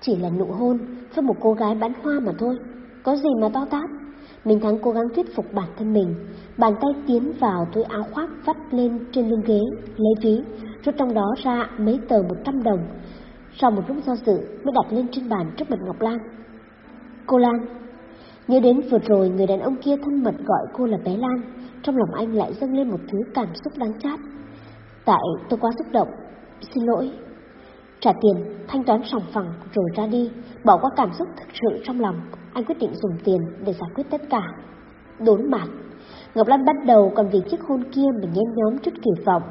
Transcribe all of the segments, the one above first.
Chỉ là nụ hôn với một cô gái bán hoa mà thôi, có gì mà to tát. Minh Thắng cố gắng thuyết phục bản thân mình, bàn tay tiến vào túi áo khoác vắt lên trên lưng ghế, lấy ví, rút trong đó ra mấy tờ 100 đồng. Sau một lúc do dự mới đặt lên trên bàn trước mặt Ngọc Lan. Cô Lan, nhớ đến vừa rồi người đàn ông kia thân mật gọi cô là bé Lan, trong lòng anh lại dâng lên một thứ cảm xúc đáng chát. Tại tôi quá xúc động, xin lỗi. Trả tiền, thanh toán sòng phẳng rồi ra đi, bỏ qua cảm xúc thực sự trong lòng, anh quyết định dùng tiền để giải quyết tất cả. Đốn mặt, Ngọc Lan bắt đầu còn vì chiếc hôn kia mình nhen nhóm chút kỳ vọng.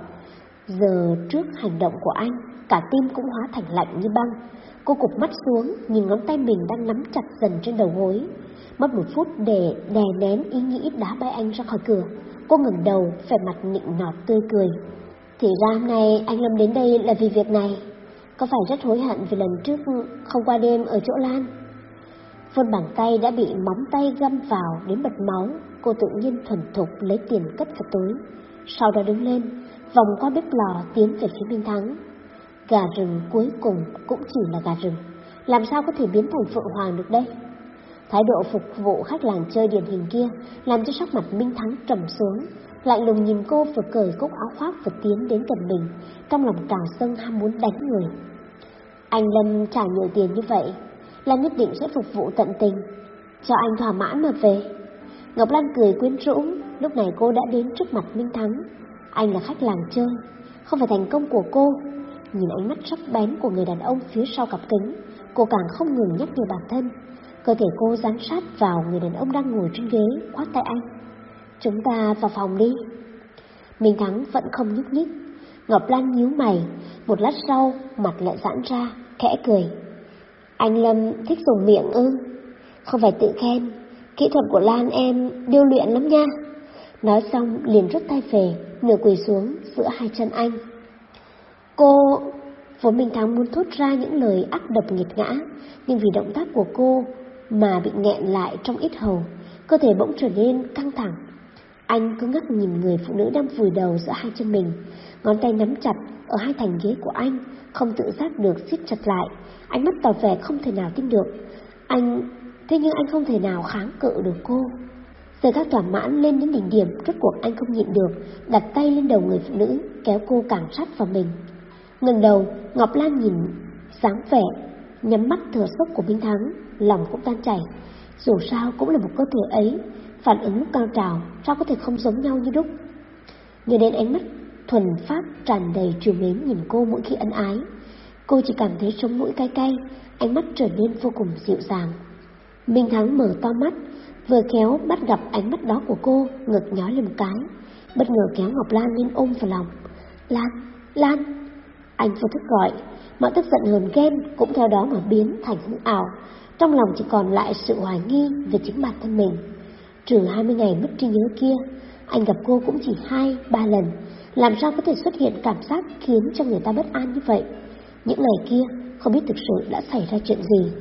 Giờ trước hành động của anh, cả tim cũng hóa thành lạnh như băng. Cô cục mắt xuống, nhìn ngón tay mình đang nắm chặt dần trên đầu gối. Mất một phút để đè nén ý nghĩ đá bay anh ra khỏi cửa. Cô ngẩng đầu, vẻ mặt nịnh nọt tươi cười. Thì ra hôm nay anh Lâm đến đây là vì việc này. Có phải rất hối hận vì lần trước không qua đêm ở chỗ Lan? Vươn bàn tay đã bị móng tay găm vào đến bật máu, cô tự nhiên thuần thục lấy tiền cất vào túi. Sau đó đứng lên, vòng qua bếp lò tiến về phía Minh Thắng. Gà rừng cuối cùng cũng chỉ là gà rừng, làm sao có thể biến thành phượng hoàng được đây? Thái độ phục vụ khách làng chơi điển hình kia làm cho sắc mặt Minh Thắng trầm xuống, lạnh lùng nhìn cô vừa cởi cúc áo khoác vừa tiến đến gần mình, trong lòng trào sân ham muốn đánh người. Anh Lâm trả nhiều tiền như vậy, là nhất định sẽ phục vụ tận tình, cho anh thỏa mãn mà về. Ngọc Lan cười quyến rũ, lúc này cô đã đến trước mặt Minh Thắng. Anh là khách làng chơi, không phải thành công của cô. Nhìn ánh mắt sắc bén của người đàn ông phía sau cặp kính, cô càng không ngừng nhắc nhở bản thân. Cơ thể cô dán sát vào người đàn ông đang ngồi trên ghế, khoát tay anh. Chúng ta vào phòng đi. Minh Thắng vẫn không nhúc nhích. Ngọc Lan nhíu mày, một lát sau mặt lại giãn ra, khẽ cười. Anh Lâm thích dùng miệng ư? Không phải tự khen, kỹ thuật của Lan em điêu luyện lắm nha. Nói xong liền rút tay về, nửa quỳ xuống giữa hai chân anh. Cô... Vốn Minh Thắng muốn thốt ra những lời ác độc nghiệt ngã, nhưng vì động tác của cô mà bị nghẹn lại trong ít hầu, cơ thể bỗng trở nên căng thẳng. Anh cứ ngắt nhìn người phụ nữ đang vùi đầu giữa hai chân mình, ngón tay nắm chặt ở hai thành ghế của anh, không tự giác được siết chặt lại, ánh mắt tỏ vẻ không thể nào tin được. Anh, thế nhưng anh không thể nào kháng cự được cô. Giờ các thỏa mãn lên đến đỉnh điểm, rốt cuộc anh không nhịn được, đặt tay lên đầu người phụ nữ, kéo cô càng sát vào mình. Ngừng đầu, Ngọc Lan nhìn sáng vẻ, nhắm mắt thừa sốc của Minh Thắng, lòng cũng tan chảy. Dù sao cũng là một cơ thể ấy, phản ứng lúc cao trào, sao có thể không giống nhau như đúc. Nhớ đến ánh mắt thuần pháp tràn đầy triều mến nhìn cô mỗi khi ân ái. Cô chỉ cảm thấy sống mũi cay cay, ánh mắt trở nên vô cùng dịu dàng. Minh Thắng mở to mắt, vừa kéo bắt gặp ánh mắt đó của cô, ngực nhói lên một cái. Bất ngờ kéo Ngọc Lan lên ôm vào lòng. Lan, Lan! Anh vô thức gọi, mọi tức giận hờn ghen cũng theo đó mà biến thành hư ảo. Trong lòng chỉ còn lại sự hoài nghi về chính bản thân mình. Trừ 20 ngày mất trí nhớ kia, anh gặp cô cũng chỉ hai, ba lần. Làm sao có thể xuất hiện cảm giác khiến cho người ta bất an như vậy? Những ngày kia, không biết thực sự đã xảy ra chuyện gì.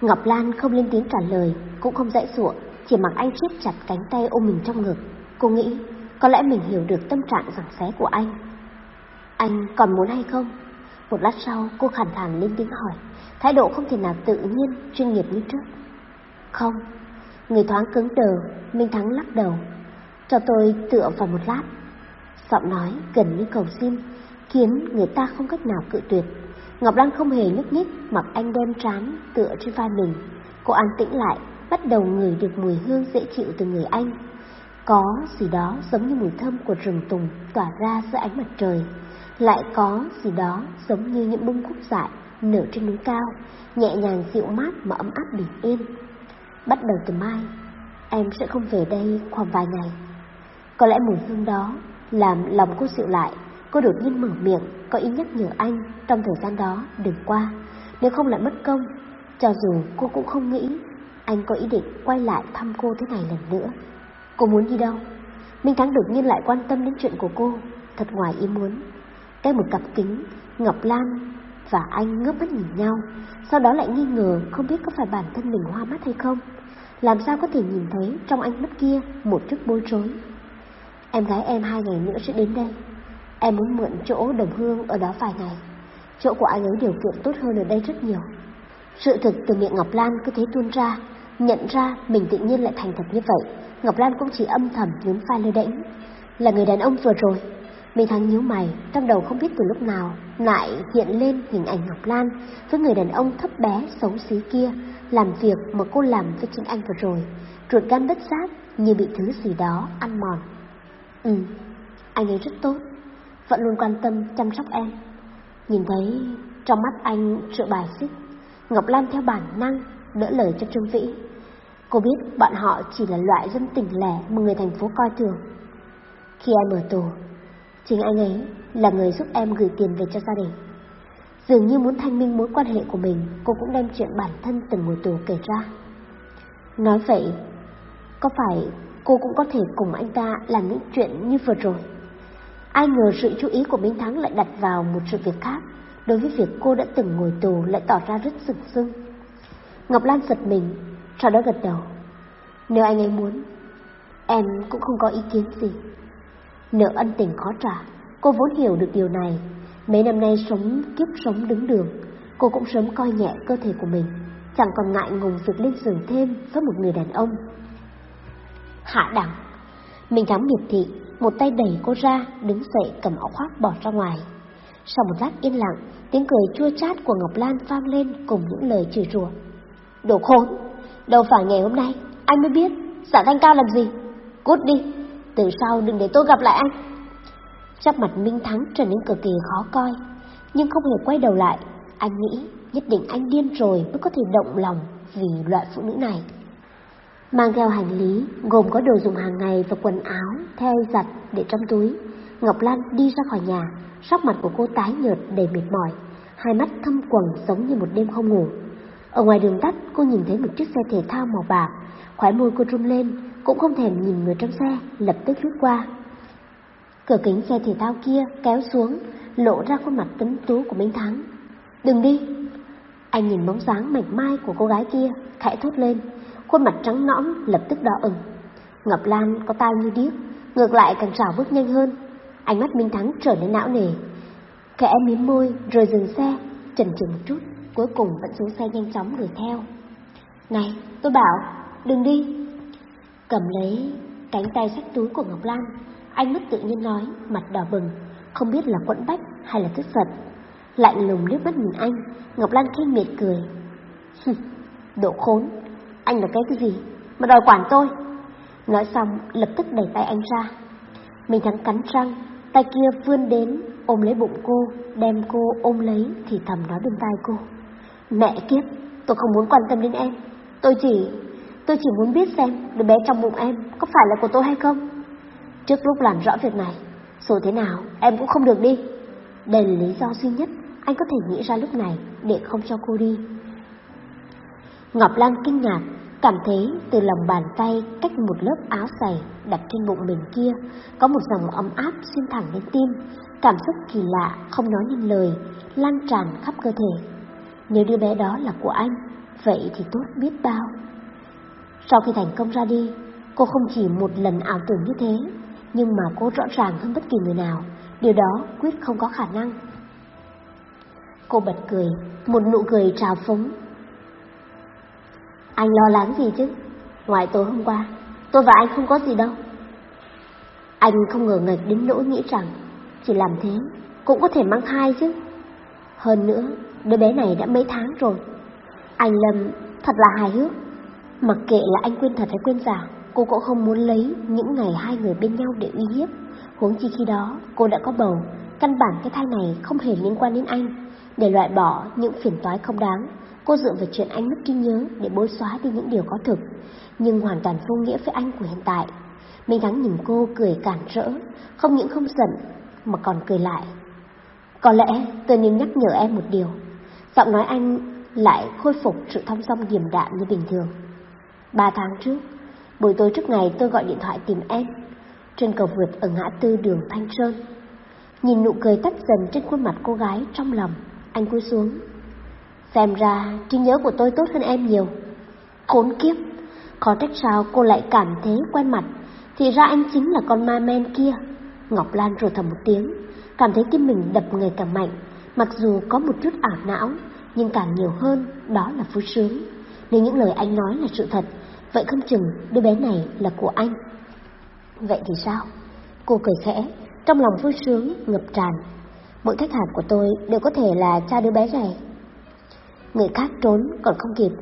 Ngọc Lan không lên tiếng trả lời, cũng không dãy sụa, chỉ mặc anh siết chặt cánh tay ôm mình trong ngực. Cô nghĩ, có lẽ mình hiểu được tâm trạng giằng xé của anh. Anh còn muốn hay không? Một lát sau, cô khàn khàn lên tiếng hỏi, thái độ không thể nào tự nhiên, chuyên nghiệp như trước. Không, người thoáng cứng đờ, Minh Thắng lắc đầu. Cho tôi tựa vào một lát. Giọng nói gần như cầu xin, khiến người ta không cách nào cự tuyệt. Ngọc Lan không hề nhúc nhích, mặc anh đem trán tựa trên vai mình. Cô an tĩnh lại, bắt đầu ngửi được mùi hương dễ chịu từ người anh. Có gì đó giống như mùi thơm của rừng tùng tỏa ra giữa ánh mặt trời. Lại có gì đó giống như những bông cúc dại nở trên núi cao, nhẹ nhàng dịu mát mà ấm áp bình yên. Bắt đầu từ mai, em sẽ không về đây khoảng vài ngày. Có lẽ mùi hương đó làm lòng cô dịu lại, cô đột nhiên mở miệng, có ý nhắc nhở anh trong thời gian đó đừng qua, nếu không lại mất công. Cho dù cô cũng không nghĩ anh có ý định quay lại thăm cô thế này lần nữa. Cô muốn đi đâu? Minh Thắng đột nhiên lại quan tâm đến chuyện của cô, thật ngoài ý muốn. Cái một cặp kính, Ngọc Lan và anh ngước mắt nhìn nhau, sau đó lại nghi ngờ không biết có phải bản thân mình hoa mắt hay không. Làm sao có thể nhìn thấy trong ánh mắt kia một chút bối rối. Em gái em hai ngày nữa sẽ đến đây. Em muốn mượn chỗ đồng hương ở đó vài ngày. Chỗ của anh ấy điều kiện tốt hơn ở đây rất nhiều. Sự thực từ miệng Ngọc Lan cứ thế tuôn ra, nhận ra mình tự nhiên lại thành thật như vậy. Ngọc Lan cũng chỉ âm thầm nhún vai lơ đễnh. Là người đàn ông vừa rồi. Minh Thắng nhíu mày, trong đầu không biết từ lúc nào lại hiện lên hình ảnh Ngọc Lan với người đàn ông thấp bé xấu xí kia, làm việc mà cô làm với chính anh vừa rồi. Ruột gan bất giác như bị thứ gì đó ăn mòn. Ừ, anh ấy rất tốt, vẫn luôn quan tâm chăm sóc em. Nhìn thấy trong mắt anh sự bài xích, Ngọc Lan theo bản năng đỡ lời cho Trương Vĩ. Cô biết bọn họ chỉ là loại dân tỉnh lẻ mà người thành phố coi thường. Khi em ở tù, chính anh ấy là người giúp em gửi tiền về cho gia đình. Dường như muốn thanh minh mối quan hệ của mình, cô cũng đem chuyện bản thân từng ngồi tù kể ra. Nói vậy, có phải cô cũng có thể cùng anh ta làm những chuyện như vừa rồi? Ai ngờ sự chú ý của Minh Thắng lại đặt vào một sự việc khác, đối với việc cô đã từng ngồi tù lại tỏ ra rất sừng sưng. Ngọc Lan giật mình, sau đó gật đầu. Nếu anh ấy muốn, em cũng không có ý kiến gì. Nợ ân tình khó trả, cô vốn hiểu được điều này. Mấy năm nay sống kiếp sống đứng đường, cô cũng sớm coi nhẹ cơ thể của mình, chẳng còn ngại ngùng việc lên giường thêm với một người đàn ông. Hạ đẳng, mình thắng miệt thị, một tay đẩy cô ra, đứng dậy cầm áo khoác bỏ ra ngoài. Sau một lát yên lặng, tiếng cười chua chát của Ngọc Lan vang lên cùng những lời chửi rủa. Đồ khốn, đâu phải ngày hôm nay, anh mới biết, giả thanh cao làm gì? Cút đi, từ sau đừng để tôi gặp lại anh. Sắc mặt Minh Thắng trở nên cực kỳ khó coi, nhưng không hề quay đầu lại. Anh nghĩ nhất định anh điên rồi mới có thể động lòng vì loại phụ nữ này. Mang theo hành lý, gồm có đồ dùng hàng ngày và quần áo, theo giặt để trong túi. Ngọc Lan đi ra khỏi nhà, sắc mặt của cô tái nhợt đầy mệt mỏi, hai mắt thâm quầng giống như một đêm không ngủ. Ở ngoài đường tắt, cô nhìn thấy một chiếc xe thể thao màu bạc, khóe môi cô run lên, cũng không thèm nhìn người trong xe, lập tức lướt qua. Cửa kính xe thể thao kia kéo xuống, lộ ra khuôn mặt tuấn tú của Minh Thắng. Đừng đi! Anh nhìn bóng dáng mảnh mai của cô gái kia, khẽ thốt lên, khuôn mặt trắng nõn lập tức đỏ ửng. Ngọc Lan có tai như điếc, ngược lại càng rào bước nhanh hơn. Ánh mắt Minh Thắng trở nên não nề. khẽ miếm môi rồi dừng xe, chần chừ một chút, cuối cùng vẫn xuống xe nhanh chóng đuổi theo. Này, tôi bảo, đừng đi. Cầm lấy cánh tay sách túi của Ngọc Lan, anh mất tự nhiên nói, mặt đỏ bừng, không biết là quẫn bách hay là tức giận. Lạnh lùng liếc mắt nhìn anh, Ngọc Lan khinh miệt cười. Độ khốn, anh là cái cái gì mà đòi quản tôi? Nói xong, lập tức đẩy tay anh ra. Mình thắng cắn răng, tay kia vươn đến, ôm lấy bụng cô, đem cô ôm lấy thì thầm nói bên tai cô. Mẹ kiếp, tôi không muốn quan tâm đến em. Tôi chỉ, tôi chỉ muốn biết xem đứa bé trong bụng em có phải là của tôi hay không. Trước lúc làm rõ việc này, dù thế nào em cũng không được đi. Đây là lý do duy nhất anh có thể nghĩ ra lúc này để không cho cô đi. Ngọc Lan kinh ngạc, cảm thấy từ lòng bàn tay cách một lớp áo dày đặt trên bụng mình kia có một dòng ấm áp xuyên thẳng đến tim, cảm xúc kỳ lạ không nói nên lời, lan tràn khắp cơ thể. Nếu đứa bé đó là của anh, vậy thì tốt biết bao. Sau khi thành công ra đi, cô không chỉ một lần ảo tưởng như thế, nhưng mà cô rõ ràng hơn bất kỳ người nào, điều đó quyết không có khả năng. Cô bật cười, một nụ cười trào phúng. Anh lo lắng gì chứ? Ngoài tối hôm qua, tôi và anh không có gì đâu. Anh không ngờ ngạch đến nỗi nghĩ rằng chỉ làm thế cũng có thể mang thai chứ. Hơn nữa, đứa bé này đã mấy tháng rồi. Anh Lâm thật là hài hước. Mặc kệ là anh quên thật hay quên giả, cô cũng không muốn lấy những ngày hai người bên nhau để uy hiếp. Huống chi khi đó, cô đã có bầu, căn bản cái thai này không hề liên quan đến anh. Để loại bỏ những phiền toái không đáng, cô dựa vào chuyện anh mất trí nhớ để bôi xóa đi những điều có thực, nhưng hoàn toàn vô nghĩa với anh của hiện tại. Minh Thắng nhìn cô cười cản rỡ, không những không giận, mà còn cười lại. Có lẽ tôi nên nhắc nhở em một điều. Giọng nói anh lại khôi phục sự thong dong điềm đạm như bình thường. Ba tháng trước, buổi tối trước ngày tôi gọi điện thoại tìm em, trên cầu vượt ở ngã tư đường Thanh Sơn. Nhìn nụ cười tắt dần trên khuôn mặt cô gái trong lòng, anh cúi xuống. Xem ra trí nhớ của tôi tốt hơn em nhiều. Khốn kiếp, khó trách sao cô lại cảm thấy quen mặt, thì ra anh chính là con ma men kia. Ngọc Lan rồi thầm một tiếng, cảm thấy tim mình đập ngày càng mạnh, mặc dù có một chút ảo não, nhưng càng nhiều hơn đó là vui sướng. Nếu những lời anh nói là sự thật, vậy không chừng đứa bé này là của anh. Vậy thì sao? Cô cười khẽ, trong lòng vui sướng ngập tràn. Mỗi khách hàng của tôi đều có thể là cha đứa bé này. Người khác trốn còn không kịp,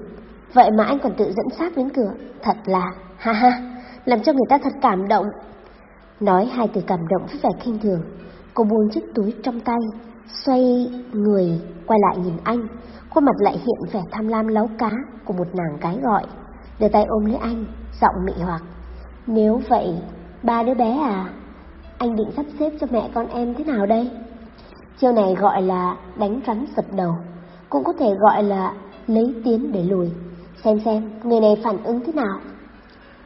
vậy mà anh còn tự dẫn xác đến cửa, thật là, ha ha, làm cho người ta thật cảm động. Nói hai từ cảm động với vẻ khinh thường, cô buông chiếc túi trong tay, xoay người quay lại nhìn anh, khuôn mặt lại hiện vẻ tham lam lấu cá của một nàng gái gọi, đưa tay ôm lấy anh, giọng mị hoặc. Nếu vậy, ba đứa bé à, anh định sắp xếp cho mẹ con em thế nào đây? Chiêu này gọi là đánh rắn sập đầu, cũng có thể gọi là lấy tiến để lùi. Xem xem, người này phản ứng thế nào?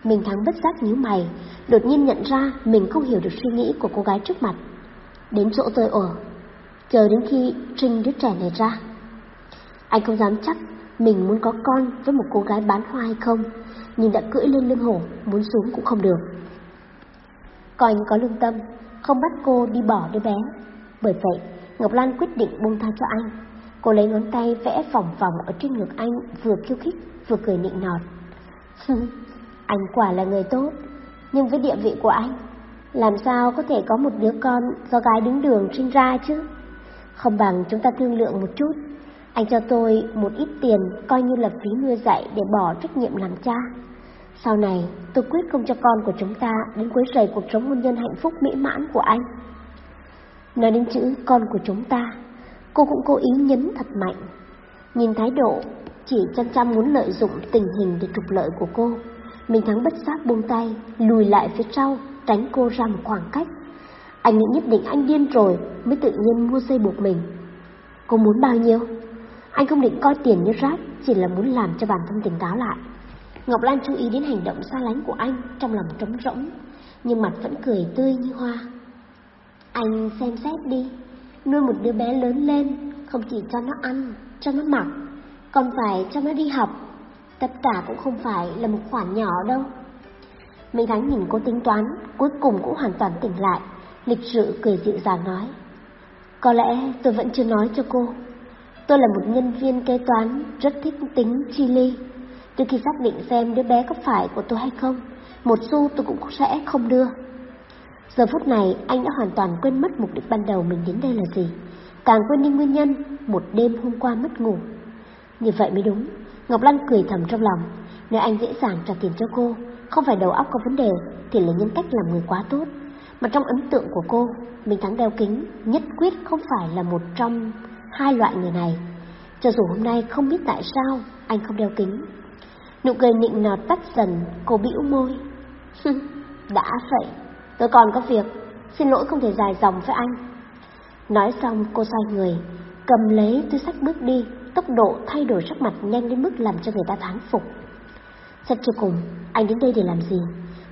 Mình thắng bất giác nhíu mày, đột nhiên nhận ra mình không hiểu được suy nghĩ của cô gái trước mặt. Đến chỗ tôi ở, chờ đến khi trinh đứa trẻ này ra. Anh không dám chắc mình muốn có con với một cô gái bán hoa hay không, nhưng đã cưỡi lên lưng hổ, muốn xuống cũng không được. Coi anh có lương tâm, không bắt cô đi bỏ đứa bé. Bởi vậy, Ngọc Lan quyết định buông tha cho anh. Cô lấy ngón tay vẽ vòng vòng ở trên ngực anh, vừa khiêu khích, vừa cười nịnh nọt. anh quả là người tốt, nhưng với địa vị của anh, làm sao có thể có một đứa con do gái đứng đường sinh ra chứ? Không bằng chúng ta thương lượng một chút. Anh cho tôi một ít tiền coi như là phí nuôi dạy để bỏ trách nhiệm làm cha. Sau này, tôi quyết không cho con của chúng ta đến quấy rầy cuộc sống hôn nhân hạnh phúc mỹ mãn của anh. Nói đến chữ con của chúng ta, cô cũng cố ý nhấn thật mạnh. Nhìn thái độ, chỉ chăm chăm muốn lợi dụng tình hình để trục lợi của cô. Mình thắng bất giác buông tay, lùi lại phía sau, tránh cô ra một khoảng cách. Anh nghĩ nhất định anh điên rồi mới tự nhiên mua dây buộc mình. Cô muốn bao nhiêu? Anh không định coi tiền như rác, chỉ là muốn làm cho bản thân tỉnh táo lại. Ngọc Lan chú ý đến hành động xa lánh của anh trong lòng trống rỗng, nhưng mặt vẫn cười tươi như hoa. Anh xem xét đi, nuôi một đứa bé lớn lên, không chỉ cho nó ăn, cho nó mặc, còn phải cho nó đi học. Tất cả cũng không phải là một khoản nhỏ đâu. Mấy tháng nhìn cô tính toán, cuối cùng cũng hoàn toàn tỉnh lại, lịch sự cười dịu dàng nói. Có lẽ tôi vẫn chưa nói cho cô. Tôi là một nhân viên kế toán rất thích tính chi ly. Từ khi xác định xem đứa bé có phải của tôi hay không, một xu tôi cũng sẽ không đưa. Giờ phút này anh đã hoàn toàn quên mất mục đích ban đầu mình đến đây là gì. Càng quên đi nguyên nhân một đêm hôm qua mất ngủ. Như vậy mới đúng. Ngọc Lan cười thầm trong lòng. Nếu anh dễ dàng trả tiền cho cô, không phải đầu óc có vấn đề, thì là nhân cách làm người quá tốt. Mà trong ấn tượng của cô, mình thắng đeo kính, nhất quyết không phải là một trong hai loại người này. Cho dù hôm nay không biết tại sao anh không đeo kính. Nụ cười nịnh nọt tắt dần, cô bĩu môi. Đã vậy, tôi còn có việc, xin lỗi không thể dài dòng với anh. Nói xong cô xoay người, cầm lấy túi sách bước đi, tốc độ thay đổi sắc mặt nhanh đến mức làm cho người ta thán phục. Xét cho cùng, anh đến đây để làm gì?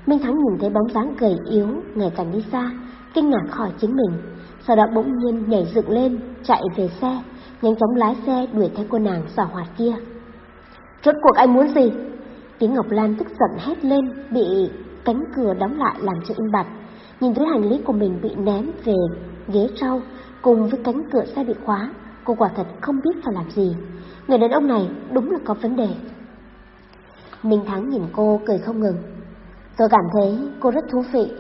Minh Thắng nhìn thấy bóng dáng gầy yếu ngày càng đi xa, kinh ngạc hỏi chính mình, sau đó bỗng nhiên nhảy dựng lên, chạy về xe, nhanh chóng lái xe đuổi theo cô nàng xảo hoạt kia. Rốt cuộc anh muốn gì? Tiếng Ngọc Lan tức giận hét lên, bị cánh cửa đóng lại làm cho im bặt. Nhìn thấy hành lý của mình bị ném về ghế sau, cùng với cánh cửa xe bị khóa, cô quả thật không biết phải làm gì. Người đàn ông này đúng là có vấn đề. Minh Thắng nhìn cô cười không ngừng. Tôi cảm thấy cô rất thú vị.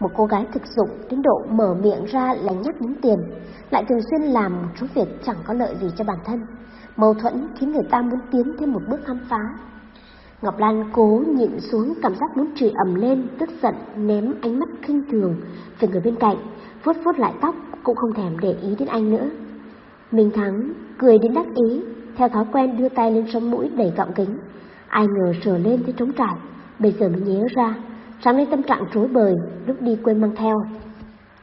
Một cô gái thực dụng đến độ mở miệng ra là nhắc đến tiền, lại thường xuyên làm một số việc chẳng có lợi gì cho bản thân. Mâu thuẫn khiến người ta muốn tiến thêm một bước khám phá. Ngọc Lan cố nhịn xuống cảm giác muốn chửi ầm lên, tức giận, ném ánh mắt khinh thường về người bên cạnh, vuốt vuốt lại tóc, cũng không thèm để ý đến anh nữa. Minh Thắng cười đến đắc ý, theo thói quen đưa tay lên sống mũi đầy gọng kính. Ai ngờ sờ lên thấy trống trải, bây giờ mới nhớ ra, sáng nay tâm trạng rối bời, lúc đi quên mang theo.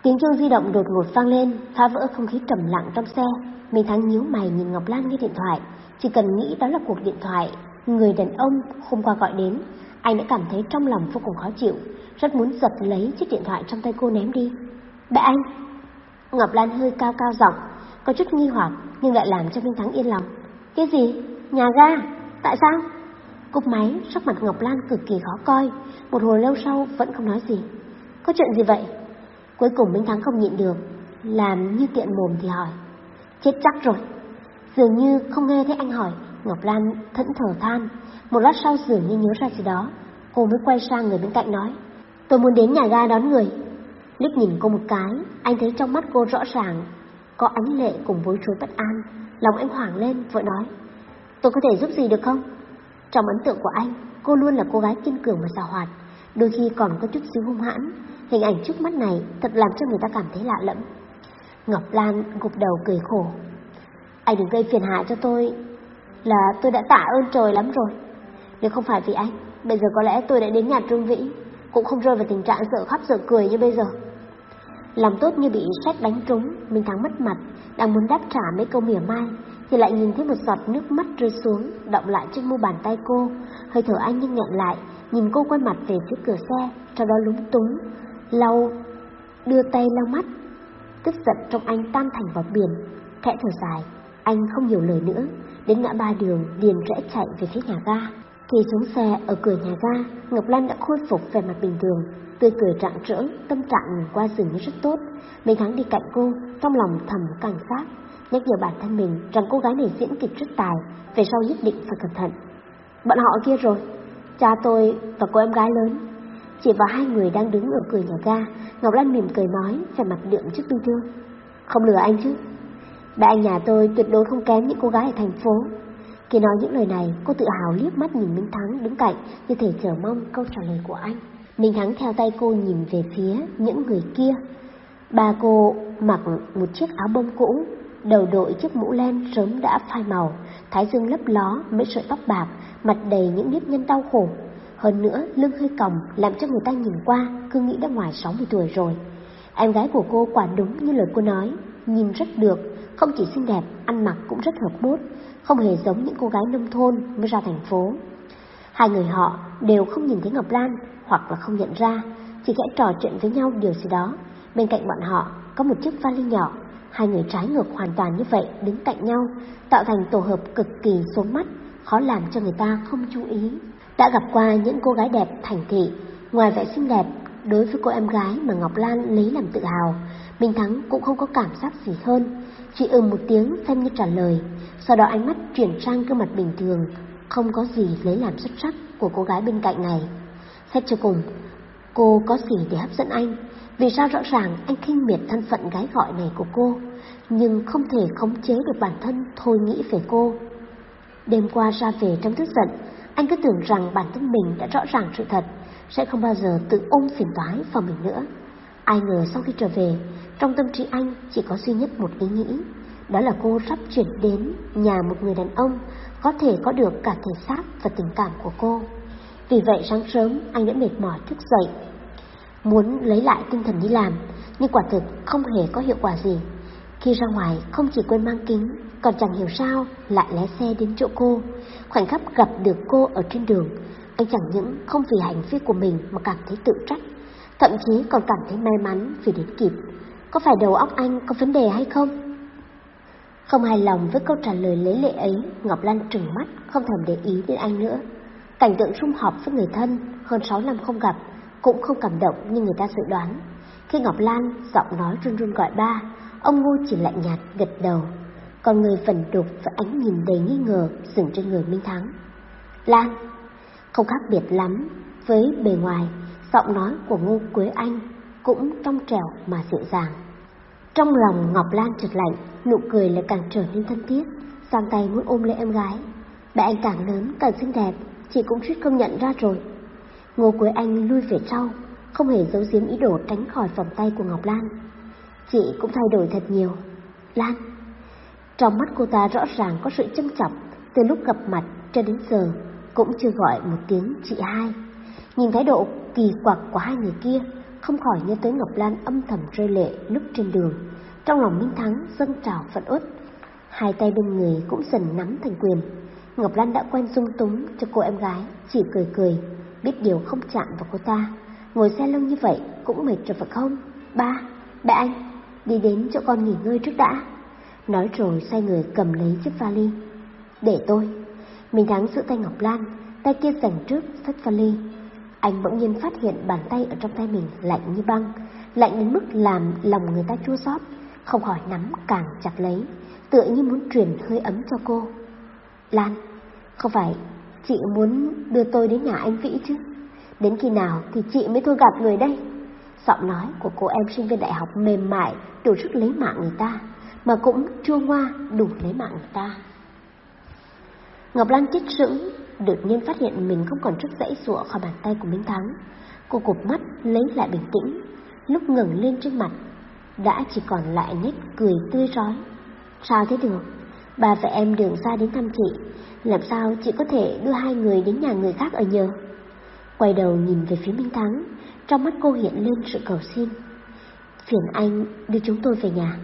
Tiếng chuông di động đột ngột vang lên, phá vỡ không khí trầm lặng trong xe. Minh Thắng nhíu mày nhìn Ngọc Lan nghe điện thoại, chỉ cần nghĩ đó là cuộc điện thoại người đàn ông hôm qua gọi đến, anh đã cảm thấy trong lòng vô cùng khó chịu, rất muốn giật lấy chiếc điện thoại trong tay cô ném đi. Bệ anh! Ngọc Lan hơi cao cao giọng, có chút nghi hoặc nhưng lại làm cho Minh Thắng yên lòng. Cái gì? Nhà ga? Tại sao? Cúp máy, sắc mặt Ngọc Lan cực kỳ khó coi, một hồi lâu sau vẫn không nói gì. Có chuyện gì vậy? Cuối cùng Minh Thắng không nhịn được, làm như tiện mồm thì hỏi. Chết chắc rồi. Dường như không nghe thấy anh hỏi, Ngọc Lan thẫn thờ than. Một lát sau dường như nhớ ra gì đó, cô mới quay sang người bên cạnh nói. Tôi muốn đến nhà ga đón người. Liếc nhìn cô một cái, anh thấy trong mắt cô rõ ràng, có ánh lệ cùng bối rối bất an. Lòng anh hoảng lên, vội nói. Tôi có thể giúp gì được không? Trong ấn tượng của anh, cô luôn là cô gái kiên cường và xào hoạt, đôi khi còn có chút xíu hung hãn. Hình ảnh trước mắt này thật làm cho người ta cảm thấy lạ lẫm. Ngọc Lan gục đầu cười khổ. Anh đừng gây phiền hại cho tôi, là tôi đã tạ ơn trời lắm rồi. Nếu không phải vì anh, bây giờ có lẽ tôi đã đến nhà Trương Vĩ, cũng không rơi vào tình trạng sợ khóc sợ cười như bây giờ. Làm tốt như bị sách đánh trúng, Minh Thắng mất mặt, đang muốn đáp trả mấy câu mỉa mai, thì lại nhìn thấy một giọt nước mắt rơi xuống, động lại trên mu bàn tay cô. Hơi thở anh nhưng nhận lại, nhìn cô quay mặt về phía cửa xe, sau đó lúng túng, lau, đưa tay lau mắt. Tức giận trong anh tan thành vào biển, khẽ thở dài, anh không nhiều lời nữa, đến ngã ba đường liền rẽ chạy về phía nhà ga. Khi xuống xe ở cửa nhà ga, Ngọc Lan đã khôi phục về mặt bình thường, tươi cười rạng rỡ, tâm trạng nhìn qua dường như rất tốt. Mấy Thắng đi cạnh cô, trong lòng thầm cảnh giác, nhắc nhở bản thân mình rằng cô gái này diễn kịch rất tài, về sau nhất định phải cẩn thận. Bọn họ kia rồi, cha tôi và cô em gái lớn. Chỉ vào hai người đang đứng ở cửa nhà ga, Ngọc Lan mỉm cười nói, vẻ mặt đượm chút bi thương. Không lừa anh chứ? Ba anh nhà tôi tuyệt đối không kém những cô gái ở thành phố. Khi nói những lời này, cô tự hào liếc mắt nhìn Minh Thắng đứng cạnh như thể chờ mong câu trả lời của anh. Minh Thắng theo tay cô nhìn về phía những người kia. Ba cô mặc một chiếc áo bông cũ, đầu đội chiếc mũ len sớm đã phai màu, thái dương lấp ló, mấy sợi tóc bạc, mặt đầy những nếp nhăn đau khổ. Hơn nữa, lưng hơi còng làm cho người ta nhìn qua cứ nghĩ đã ngoài 60 tuổi rồi. Em gái của cô quả đúng như lời cô nói, nhìn rất được, không chỉ xinh đẹp, ăn mặc cũng rất hợp mốt, không hề giống những cô gái nông thôn mới ra thành phố. Hai người họ đều không nhìn thấy Ngọc Lan hoặc là không nhận ra, chỉ khẽ trò chuyện với nhau điều gì đó. Bên cạnh bọn họ có một chiếc vali nhỏ, hai người trái ngược hoàn toàn như vậy đứng cạnh nhau, tạo thành tổ hợp cực kỳ xuống mắt, khó làm cho người ta không chú ý. Đã gặp qua những cô gái đẹp thành thị, ngoài vẻ xinh đẹp, đối với cô em gái mà Ngọc Lan lấy làm tự hào, Minh Thắng cũng không có cảm giác gì hơn, chỉ ừ một tiếng xem như trả lời, sau đó ánh mắt chuyển sang gương mặt bình thường, không có gì lấy làm xuất sắc của cô gái bên cạnh này. Xét cho cùng, cô có gì để hấp dẫn anh? Vì sao rõ ràng anh khinh miệt thân phận gái gọi này của cô, nhưng không thể khống chế được bản thân thôi nghĩ về cô. Đêm qua ra về trong tức giận, anh cứ tưởng rằng bản thân mình đã rõ ràng sự thật, sẽ không bao giờ tự ôm phiền toái vào mình nữa. Ai ngờ sau khi trở về, trong tâm trí anh chỉ có duy nhất một ý nghĩ, đó là cô sắp chuyển đến nhà một người đàn ông có thể có được cả thể xác và tình cảm của cô. Vì vậy sáng sớm anh đã mệt mỏi thức dậy, muốn lấy lại tinh thần đi làm, nhưng quả thực không hề có hiệu quả gì. Khi ra ngoài không chỉ quên mang kính, còn chẳng hiểu sao lại lái xe đến chỗ cô. Khoảnh khắc gặp được cô ở trên đường, anh chẳng những không vì hành vi của mình mà cảm thấy tự trách, thậm chí còn cảm thấy may mắn vì đến kịp. Có phải đầu óc anh có vấn đề hay không? Không hài lòng với câu trả lời lấy lệ ấy, Ngọc Lan trừng mắt, không thèm để ý đến anh nữa. Cảnh tượng sum họp với người thân, hơn 6 năm không gặp, cũng không cảm động như người ta dự đoán. Khi Ngọc Lan giọng nói run run gọi ba, ông Ngô chỉ lạnh nhạt gật đầu, còn người phần đục và ánh nhìn đầy nghi ngờ dừng trên người Minh Thắng. Lan, không khác biệt lắm với bề ngoài, giọng nói của Ngô Quế Anh cũng trong trẻo mà dịu dàng. Trong lòng Ngọc Lan trượt lạnh, nụ cười lại càng trở nên thân thiết, sang tay muốn ôm lấy em gái. Bé anh càng lớn càng xinh đẹp, chị cũng suýt công nhận ra rồi. Ngô Quế Anh lui về sau, không hề giấu giếm ý đồ tránh khỏi vòng tay của Ngọc Lan. Chị cũng thay đổi thật nhiều. Lan. Trong mắt cô ta rõ ràng có sự châm chọc, từ lúc gặp mặt cho đến giờ cũng chưa gọi một tiếng chị hai. Nhìn thái độ kỳ quặc của hai người kia, không khỏi nhớ tới Ngọc Lan âm thầm rơi lệ lúc trên đường. Trong lòng Minh Thắng dâng trào phận uất, hai tay bên người cũng dần nắm thành quyền. Ngọc Lan đã quen dung túng cho cô em gái, chỉ cười cười, biết điều không chạm vào cô ta. Ngồi xe lưng như vậy cũng mệt rồi phải không? Ba, mẹ anh, đi đến chỗ con nghỉ ngơi trước đã. Nói rồi xoay người cầm lấy chiếc vali. Để tôi. mình Thắng giữ tay Ngọc Lan, tay kia dành trước xách vali. Anh bỗng nhiên phát hiện bàn tay ở trong tay mình lạnh như băng, lạnh đến mức làm lòng người ta chua xót. không khỏi nắm càng chặt lấy, tựa như muốn truyền hơi ấm cho cô. Lan, không phải chị muốn đưa tôi đến nhà anh Vĩ chứ? Đến khi nào thì chị mới thôi gặp người đây? Giọng nói của cô em sinh viên đại học mềm mại đủ sức lấy mạng người ta, mà cũng chua ngoa đủ lấy mạng người ta. Ngọc Lan chết sững, đột nhiên phát hiện mình không còn sức dãy sụa khỏi bàn tay của Minh Thắng. Cô cụp mắt lấy lại bình tĩnh, lúc ngẩng lên trên mặt, đã chỉ còn lại nét cười tươi rói. Sao thế được? Bà và em đường xa đến thăm chị, làm sao chị có thể đưa hai người đến nhà người khác ở nhờ? Quay đầu nhìn về phía Minh Thắng, trong mắt cô hiện lên sự cầu xin. Phiền anh đưa chúng tôi về nhà.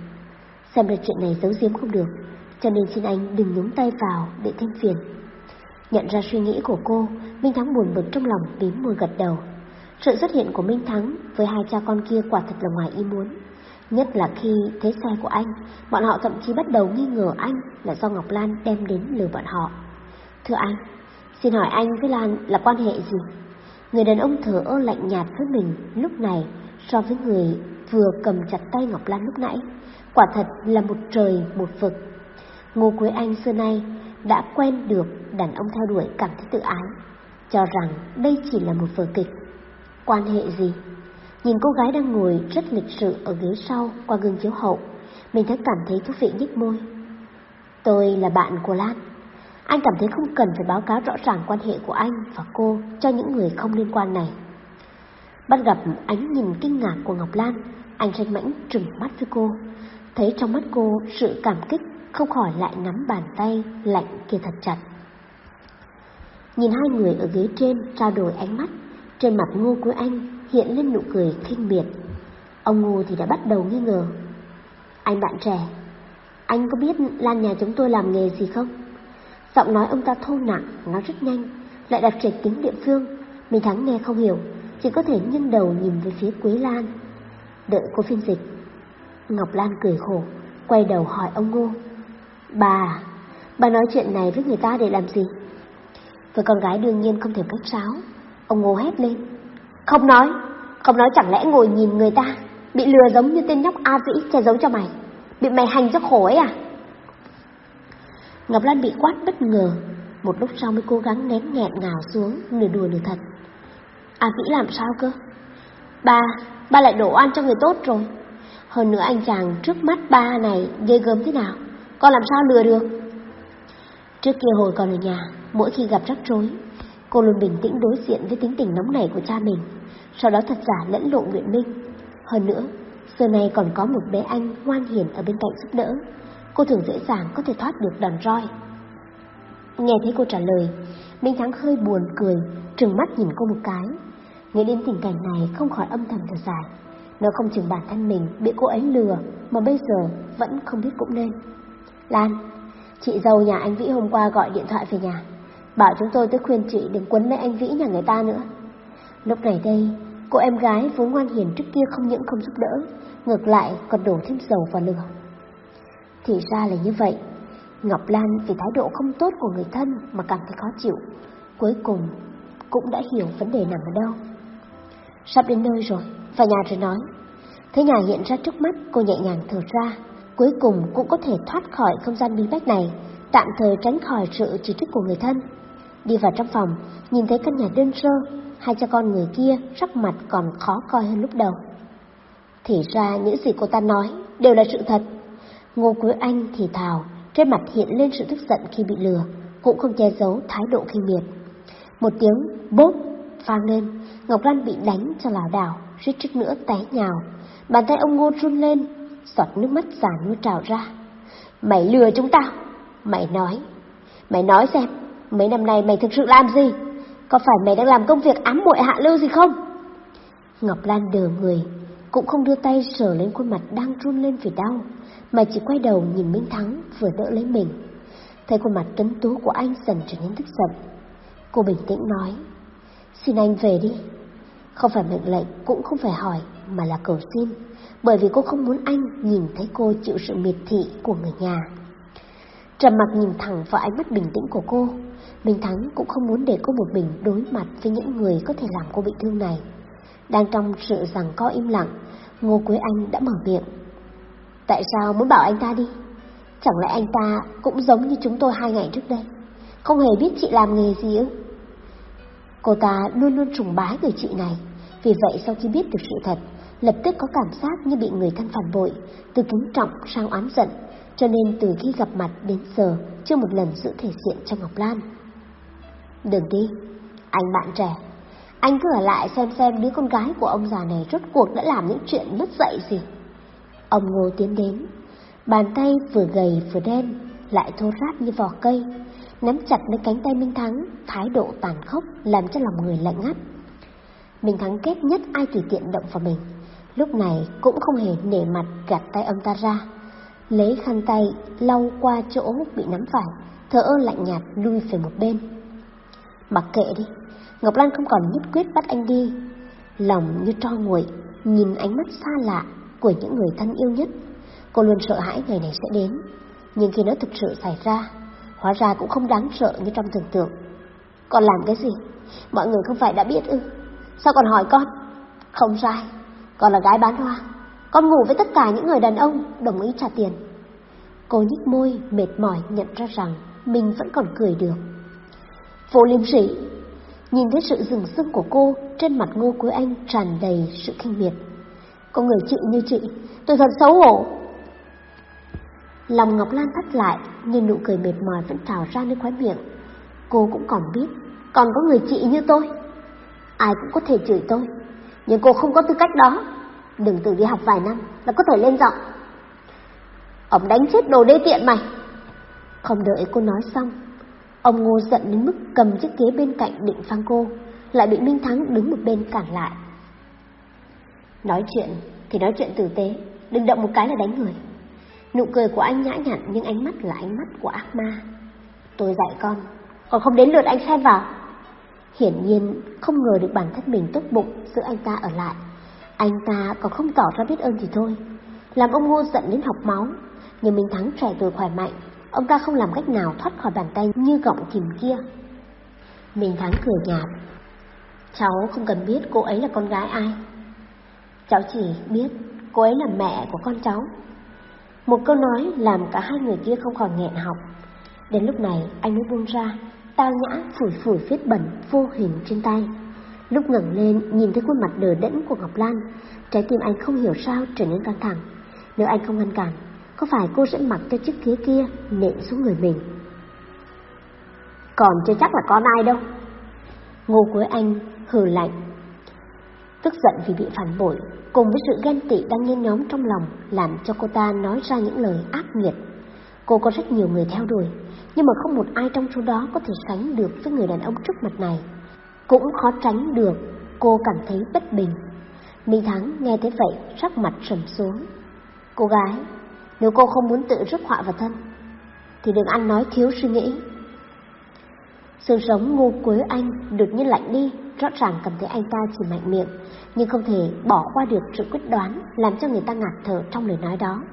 Xem ra chuyện này giấu giếm không được, cho nên xin anh đừng nhúng tay vào để thêm phiền. Nhận ra suy nghĩ của cô, Minh Thắng buồn bực trong lòng bím môi gật đầu. Sự xuất hiện của Minh Thắng với hai cha con kia quả thật là ngoài ý muốn. Nhất là khi thấy xe của anh, bọn họ thậm chí bắt đầu nghi ngờ anh là do Ngọc Lan đem đến lừa bọn họ. Thưa anh, xin hỏi anh với Lan là quan hệ gì? Người đàn ông thở ơ lạnh nhạt với mình lúc này so với người vừa cầm chặt tay Ngọc Lan lúc nãy. Quả thật là một trời một vực. Ngô Quế Anh xưa nay đã quen được đàn ông theo đuổi cảm thấy tự ái, cho rằng đây chỉ là một vở kịch. Quan hệ gì? Nhìn cô gái đang ngồi rất lịch sự ở ghế sau qua gương chiếu hậu, mình thấy cảm thấy thú vị nhếch môi. Tôi là bạn của Lan. Anh cảm thấy không cần phải báo cáo rõ ràng quan hệ của anh và cô cho những người không liên quan này. Bắt gặp ánh nhìn kinh ngạc của Ngọc Lan, anh tranh mãnh trừng mắt với cô. Thấy trong mắt cô sự cảm kích không khỏi lại nắm bàn tay lạnh kia thật chặt. Nhìn hai người ở ghế trên trao đổi ánh mắt, trên mặt ngô của anh hiện lên nụ cười khinh miệt. Ông ngô thì đã bắt đầu nghi ngờ. Anh bạn trẻ, anh có biết Lan nhà chúng tôi làm nghề gì không? Giọng nói ông ta thô nặng, nói rất nhanh, lại đặt trệt tiếng địa phương. Mình thắng nghe không hiểu, chỉ có thể nghiêng đầu nhìn về phía Quế Lan. Đợi cô phiên dịch. Ngọc Lan cười khổ, quay đầu hỏi ông Ngô. Bà, bà nói chuyện này với người ta để làm gì? Với con gái đương nhiên không thể cách sáo. Ông Ngô hét lên. Không nói, không nói chẳng lẽ ngồi nhìn người ta, bị lừa giống như tên nhóc A Vĩ che giấu cho mày. Bị mày hành cho khổ ấy à? Ngọc Lan bị quát bất ngờ, một lúc sau mới cố gắng nén nghẹn ngào xuống, nửa đùa nửa thật. À, A Vĩ làm sao cơ? Ba, ba lại đổ oan cho người tốt rồi. Hơn nữa anh chàng trước mắt ba này ghê gớm thế nào, con làm sao lừa được? Trước kia hồi còn ở nhà, mỗi khi gặp rắc rối, cô luôn bình tĩnh đối diện với tính tình nóng nảy của cha mình, sau đó thật giả lẫn lộn nguyện minh. Hơn nữa, xưa nay còn có một bé anh ngoan hiền ở bên cạnh giúp đỡ, cô thường dễ dàng có thể thoát được đòn roi. Nghe thấy cô trả lời, Minh Thắng hơi buồn cười, trừng mắt nhìn cô một cái. Nghĩ đến tình cảnh này không khỏi âm thầm thở dài. Nếu không chừng bản thân mình bị cô ấy lừa mà bây giờ vẫn không biết cũng nên. Lan, chị dâu nhà anh Vĩ hôm qua gọi điện thoại về nhà, bảo chúng tôi tới khuyên chị đừng quấn lấy anh Vĩ nhà người ta nữa. Lúc này đây, cô em gái vốn ngoan hiền trước kia không những không giúp đỡ, ngược lại còn đổ thêm dầu vào lửa. Thì ra là như vậy, Ngọc Lan vì thái độ không tốt của người thân mà cảm thấy khó chịu, cuối cùng cũng đã hiểu vấn đề nằm ở đâu. Sắp đến nơi rồi, vào nhà rồi nói. Thấy nhà hiện ra trước mắt, cô nhẹ nhàng thở ra, cuối cùng cũng có thể thoát khỏi không gian bí bách này, tạm thời tránh khỏi sự chỉ trích của người thân. Đi vào trong phòng, nhìn thấy căn nhà đơn sơ, hai cha con người kia sắc mặt còn khó coi hơn lúc đầu. Thì ra những gì cô ta nói đều là sự thật. Ngô Quế Anh thì thào, trên mặt hiện lên sự tức giận khi bị lừa, cũng không che giấu thái độ khi miệt. Một tiếng bốp vang lên, Ngọc Lan bị đánh cho lảo đảo, suýt chút nữa té nhào. Bàn tay ông Ngô run lên, giọt nước mắt giả nuôi trào ra. Mày lừa chúng tao. Mày nói, mày nói xem, mấy năm nay mày thực sự làm gì? Có phải mày đang làm công việc ám muội hạ lưu gì không? Ngọc Lan đờ người, cũng không đưa tay sờ lên khuôn mặt đang run lên vì đau, mà chỉ quay đầu nhìn Minh Thắng vừa đỡ lấy mình. Thấy khuôn mặt tuấn tú của anh dần trở nên tức giận. Cô bình tĩnh nói, xin anh về đi. Không phải mệnh lệnh, cũng không phải hỏi, mà là cầu xin, bởi vì cô không muốn anh nhìn thấy cô chịu sự miệt thị của người nhà. Trầm mặc nhìn thẳng vào ánh mắt bình tĩnh của cô, Minh Thắng cũng không muốn để cô một mình đối mặt với những người có thể làm cô bị thương này. Đang trong sự rằng co im lặng, Ngô Quế Anh đã mở miệng. Tại sao muốn bảo anh ta đi? Chẳng lẽ anh ta cũng giống như chúng tôi hai ngày trước đây? Không hề biết chị làm nghề gì ư? Cô ta luôn luôn trùng bái người chị này. Vì vậy sau khi biết được sự thật, lập tức có cảm giác như bị người thân phản bội, từ kính trọng sang oán giận, cho nên từ khi gặp mặt đến giờ chưa một lần giữ thể diện cho Ngọc Lan. Đừng đi, anh bạn trẻ, anh cứ ở lại xem xem đứa con gái của ông già này rốt cuộc đã làm những chuyện mất dạy gì. Ông Ngô tiến đến, bàn tay vừa gầy vừa đen, lại thô ráp như vỏ cây, nắm chặt lấy cánh tay Minh Thắng, thái độ tàn khốc làm cho lòng người lạnh ngắt. Minh Thắng ghét nhất ai tùy tiện động vào mình, lúc này cũng không hề nể mặt gạt tay ông ta ra, lấy khăn tay lau qua chỗ bị nắm phải, thở lạnh nhạt lui về một bên. Mặc kệ đi, Ngọc Lan không còn nhất quyết bắt anh đi, lòng như tro nguội, nhìn ánh mắt xa lạ của những người thân yêu nhất. Cô luôn sợ hãi ngày này sẽ đến, nhưng khi nó thực sự xảy ra, hóa ra cũng không đáng sợ như trong tưởng tượng. Con làm cái gì? Mọi người không phải đã biết ư? Sao còn hỏi con? Không sai, con là gái bán hoa. Con ngủ với tất cả những người đàn ông đồng ý trả tiền. Cô nhích môi, mệt mỏi nhận ra rằng mình vẫn còn cười được. Vô liêm sỉ, nhìn thấy sự rừng sưng của cô, trên mặt ngô cuối anh tràn đầy sự khinh miệt. Có người chịu như chị, tôi thật xấu hổ. Lòng Ngọc Lan thắt lại, nhưng nụ cười mệt mỏi vẫn trào ra nơi khóe miệng. Cô cũng còn biết, còn có người chị như tôi. Ai cũng có thể chửi tôi, nhưng cô không có tư cách đó. Đừng tự đi học vài năm là có thể lên giọng. Ông đánh chết đồ đê tiện mày. Không đợi cô nói xong, ông Ngô giận đến mức cầm chiếc ghế bên cạnh định phang cô, lại bị Minh Thắng đứng một bên cản lại. Nói chuyện thì nói chuyện tử tế, đừng động một cái là đánh người. Nụ cười của anh nhã nhặn nhưng ánh mắt là ánh mắt của ác ma. Tôi dạy con, còn không đến lượt anh xen vào. Hiển nhiên không ngờ được bản thân mình tốt bụng giữ anh ta ở lại. Anh ta còn không tỏ ra biết ơn thì thôi. Làm ông Ngô giận đến học máu, nhưng Minh Thắng trẻ tuổi khỏe mạnh, ông ta không làm cách nào thoát khỏi bàn tay như gọng kìm kia. mình Thắng cười nhạt. Cháu không cần biết cô ấy là con gái ai. Cháu chỉ biết cô ấy là mẹ của con cháu. Một câu nói làm cả hai người kia không khỏi nghẹn học. Đến lúc này anh mới buông ra, tao nhã phủi phủi vết bẩn vô hình trên tay. Lúc ngẩng lên nhìn thấy khuôn mặt đờ đẫn của Ngọc Lan, trái tim anh không hiểu sao trở nên căng thẳng. Nếu anh không ngăn cản, có phải cô sẽ mặc cho chiếc ghế kia nện xuống người mình? Còn chưa chắc là con ai đâu. Ngô Quế Anh hừ lạnh. Tức giận vì bị phản bội, cùng với sự ghen tị đang nhen nhóm trong lòng làm cho cô ta nói ra những lời ác nghiệt. Cô có rất nhiều người theo đuổi, nhưng mà không một ai trong số đó có thể sánh được với người đàn ông trước mặt này. Cũng khó tránh được, cô cảm thấy bất bình. Mỹ Thắng nghe thấy vậy, sắc mặt trầm xuống. Cô gái, nếu cô không muốn tự rước họa vào thân, thì đừng ăn nói thiếu suy nghĩ. Sương sống ngô quế anh đột nhiên lạnh đi, rõ ràng cảm thấy anh ta chỉ mạnh miệng, nhưng không thể bỏ qua được sự quyết đoán làm cho người ta ngạt thở trong lời nói đó.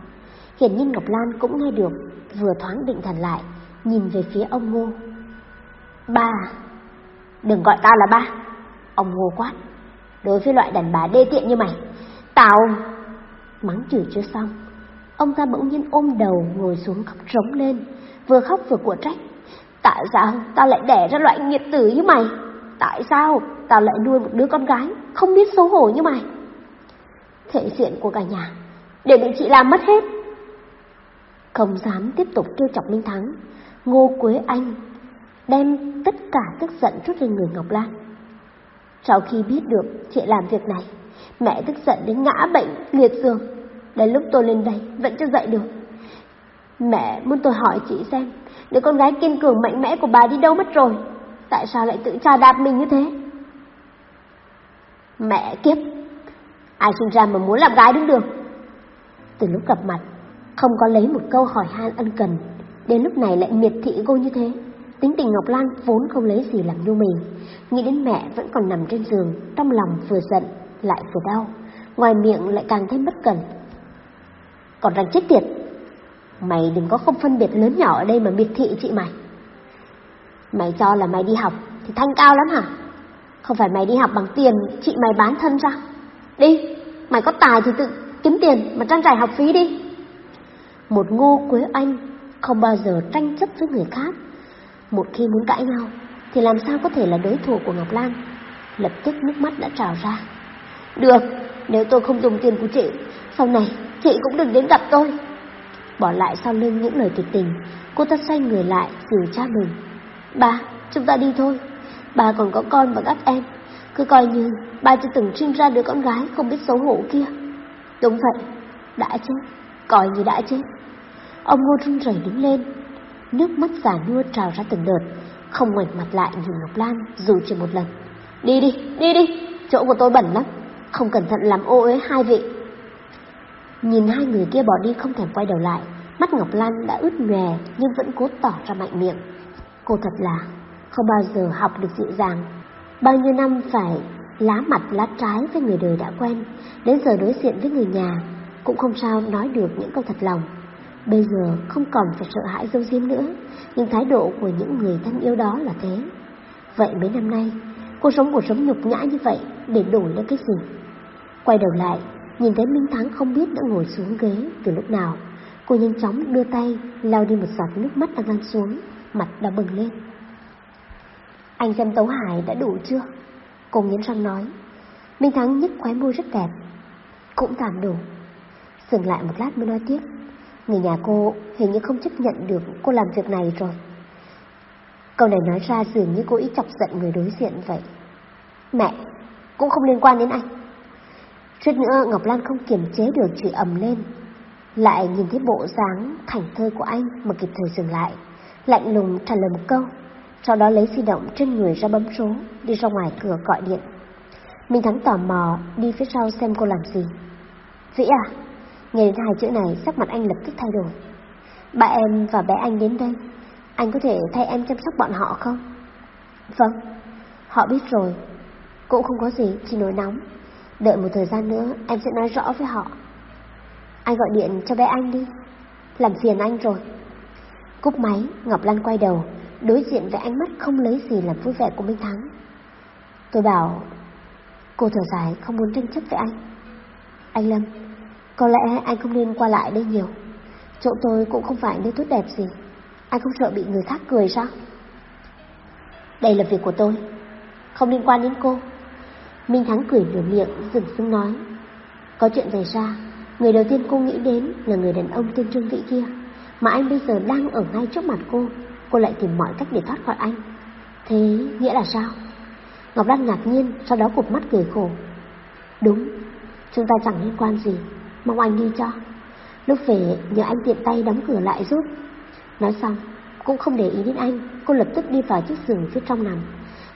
Hiển nhiên Ngọc Lan cũng nghe được, vừa thoáng định thần lại, nhìn về phía ông Ngô. Ba, đừng gọi tao là ba. Ông Ngô quát, đối với loại đàn bà đê tiện như mày, tao... Mắng chửi chưa xong, ông ta bỗng nhiên ôm đầu ngồi xuống khóc trống lên, vừa khóc vừa của trách. Tại sao tao lại đẻ ra loại nghiệt tử như mày? Tại sao tao lại nuôi một đứa con gái không biết xấu hổ như mày? Thể diện của cả nhà để bị chị làm mất hết. Không dám tiếp tục trêu chọc Minh Thắng, Ngô Quế Anh đem tất cả tức giận trút lên người Ngọc Lan. Sau khi biết được chị làm việc này, mẹ tức giận đến ngã bệnh liệt giường. Đến lúc tôi lên đây vẫn chưa dậy được. Mẹ muốn tôi hỏi chị xem, đứa con gái kiên cường mạnh mẽ của bà đi đâu mất rồi? Tại sao lại tự tra đạp mình như thế? Mẹ kiếp, ai sinh ra mà muốn làm gái đứng đường? Từ lúc gặp mặt, không có lấy một câu hỏi han ân cần, đến lúc này lại miệt thị cô như thế. Tính tình Ngọc Lan vốn không lấy gì làm nhu mình, nghĩ đến mẹ vẫn còn nằm trên giường, trong lòng vừa giận lại vừa đau, ngoài miệng lại càng thêm bất cần. Còn rằng chết tiệt, mày đừng có không phân biệt lớn nhỏ ở đây mà miệt thị chị mày. Mày cho là mày đi học thì thanh cao lắm hả? Không phải mày đi học bằng tiền chị mày bán thân ra. Đi, mày có tài thì tự kiếm tiền mà trang trải học phí đi. Một ngô quế anh không bao giờ tranh chấp với người khác. Một khi muốn cãi nhau, thì làm sao có thể là đối thủ của Ngọc Lan? Lập tức nước mắt đã trào ra. Được, nếu tôi không dùng tiền của chị, sau này chị cũng đừng đến gặp tôi. Bỏ lại sau lưng những lời tuyệt tình, cô ta xoay người lại dìu cha mình. Ba, chúng ta đi thôi. Ba còn có con và các em. Cứ coi như ba chưa từng sinh ra đứa con gái không biết xấu hổ kia. Đúng vậy, đã chết, coi như đã chết. Ông Ngô run rẩy đứng lên, nước mắt giả nua trào ra từng đợt, không ngoảnh mặt lại nhìn Ngọc Lan dù chỉ một lần. Đi đi, đi đi, chỗ của tôi bẩn lắm, không cẩn thận làm ô uế hai vị. Nhìn hai người kia bỏ đi không thèm quay đầu lại, mắt Ngọc Lan đã ướt nhòe nhưng vẫn cố tỏ ra mạnh miệng. Cô thật là không bao giờ học được dịu dàng, bao nhiêu năm phải lá mặt lá trái với người đời đã quen, đến giờ đối diện với người nhà cũng không sao nói được những câu thật lòng. Bây giờ không còn phải sợ hãi dâu diêm nữa, nhưng thái độ của những người thân yêu đó là thế. Vậy mấy năm nay, cô sống cuộc sống nhục nhã như vậy để đổi lấy cái gì? Quay đầu lại, nhìn thấy Minh Thắng không biết đã ngồi xuống ghế từ lúc nào. Cô nhanh chóng đưa tay lau đi một giọt nước mắt đang lăn xuống, mặt đã bừng lên. Anh xem Tấu Hải đã đủ chưa? Cô nghiến răng nói. Minh Thắng nhếch khóe môi rất đẹp. Cũng tạm đủ. Dừng lại một lát mới nói tiếp. Người nhà cô hình như không chấp nhận được cô làm việc này rồi. Câu này nói ra dường như cô ý chọc giận người đối diện vậy. Mẹ, cũng không liên quan đến anh. Chút nữa Ngọc Lan không kiềm chế được chửi ầm lên. Lại nhìn thấy bộ dáng thành thơi của anh mà kịp thời dừng lại. Lạnh lùng trả lời một câu. Sau đó lấy di động trên người ra bấm số, đi ra ngoài cửa gọi điện. Minh Thắng tò mò đi phía sau xem cô làm gì. Vĩ à, nghe đến hai chữ này sắc mặt anh lập tức thay đổi. Ba em và bé anh đến đây, anh có thể thay em chăm sóc bọn họ không? Vâng, họ biết rồi, cũng không có gì, chỉ nổi nóng. Đợi một thời gian nữa em sẽ nói rõ với họ. Anh gọi điện cho bé anh đi, làm phiền anh rồi. Cúp máy, Ngọc Lan quay đầu, đối diện với ánh mắt không lấy gì làm vui vẻ của Minh Thắng. Tôi bảo, cô thở dài không muốn tranh chấp với anh. Anh Lâm, có lẽ anh không nên qua lại đây nhiều. Chỗ tôi cũng không phải nơi tốt đẹp gì. Anh không sợ bị người khác cười sao? Đây là việc của tôi, không liên quan đến cô. Minh Thắng cười nửa miệng, dừng dưng nói. Có chuyện xảy ra, người đầu tiên cô nghĩ đến là người đàn ông tên Trương Vĩ kia, mà anh bây giờ đang ở ngay trước mặt cô, cô lại tìm mọi cách để thoát khỏi anh. Thế nghĩa là sao? Ngọc Lan ngạc nhiên, sau đó cụp mắt cười khổ. Đúng, chúng ta chẳng liên quan gì, mong anh đi cho. Lúc về nhờ anh tiện tay đóng cửa lại giúp. Nói xong, cũng không để ý đến anh, cô lập tức đi vào chiếc giường phía trong nằm.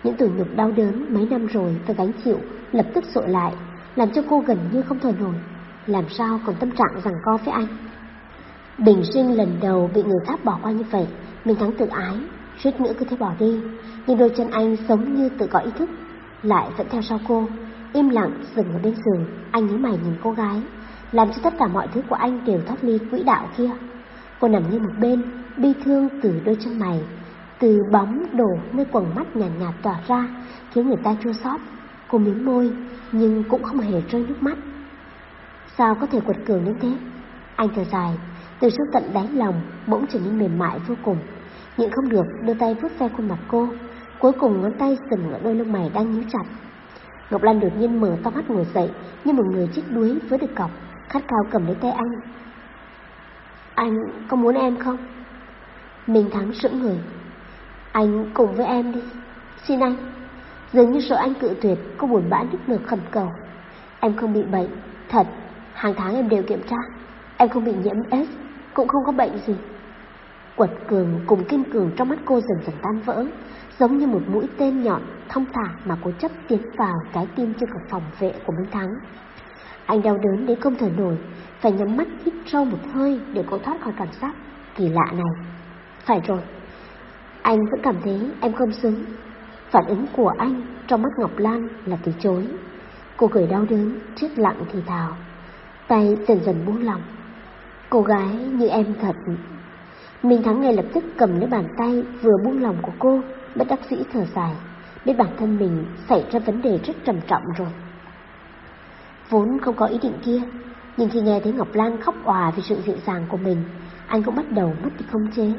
Những tủi nhục đau đớn mấy năm rồi phải gánh chịu, lập tức sội lại, làm cho cô gần như không thở nổi. Làm sao còn tâm trạng rằng co với anh? Bình sinh lần đầu bị người khác bỏ qua như vậy, mình thắng tự ái, suýt nữa cứ thế bỏ đi. Nhưng đôi chân anh sống như tự có ý thức, lại vẫn theo sau cô, im lặng dừng ở bên giường. Anh nhíu mày nhìn cô gái, làm cho tất cả mọi thứ của anh đều thoát ly quỹ đạo kia. Cô nằm như một bên, bi thương từ đôi chân mày, từ bóng đổ nơi quần mắt nhàn nhạt, nhạt tỏa ra, khiến người ta chua xót. Cô mím môi, nhưng cũng không hề rơi nước mắt. Sao có thể quật cường đến thế? Anh thở dài, từ sâu tận đáy lòng bỗng trở nên mềm mại vô cùng. Nhưng không được đưa tay vuốt ve khuôn mặt cô, cuối cùng ngón tay dừng ở đôi lông mày đang nhíu chặt. Ngọc Lan đột nhiên mở to mắt ngồi dậy như một người chết đuối với được cọc, khát khao cầm lấy tay anh. Anh có muốn em không? mình Thắng sững người. Anh cùng với em đi, xin anh. Dường như sợ anh cự tuyệt, cô buồn bã nức nở khẩn cầu. Em không bị bệnh, thật, hàng tháng em đều kiểm tra. Em không bị nhiễm S, cũng không có bệnh gì. Quật cường cùng kiên cường trong mắt cô dần dần tan vỡ, giống như một mũi tên nhọn thông thả mà cố chấp tiến vào trái tim chưa cửa phòng vệ của Minh Thắng. Anh đau đớn đến không thở nổi, phải nhắm mắt hít sâu một hơi để cô thoát khỏi cảm giác kỳ lạ này. Phải rồi, anh vẫn cảm thấy em không xứng. Phản ứng của anh trong mắt Ngọc Lan là từ chối. Cô cười đau đớn, chết lặng thì thào. Tay dần dần buông lòng. Cô gái như em thật. Minh Thắng ngay lập tức cầm lấy bàn tay vừa buông lòng của cô, bất đắc dĩ thở dài, biết bản thân mình xảy ra vấn đề rất trầm trọng rồi. Vốn không có ý định kia, nhưng khi nghe thấy Ngọc Lan khóc òa vì sự dịu dàng của mình, anh cũng bắt đầu mất đi không chế.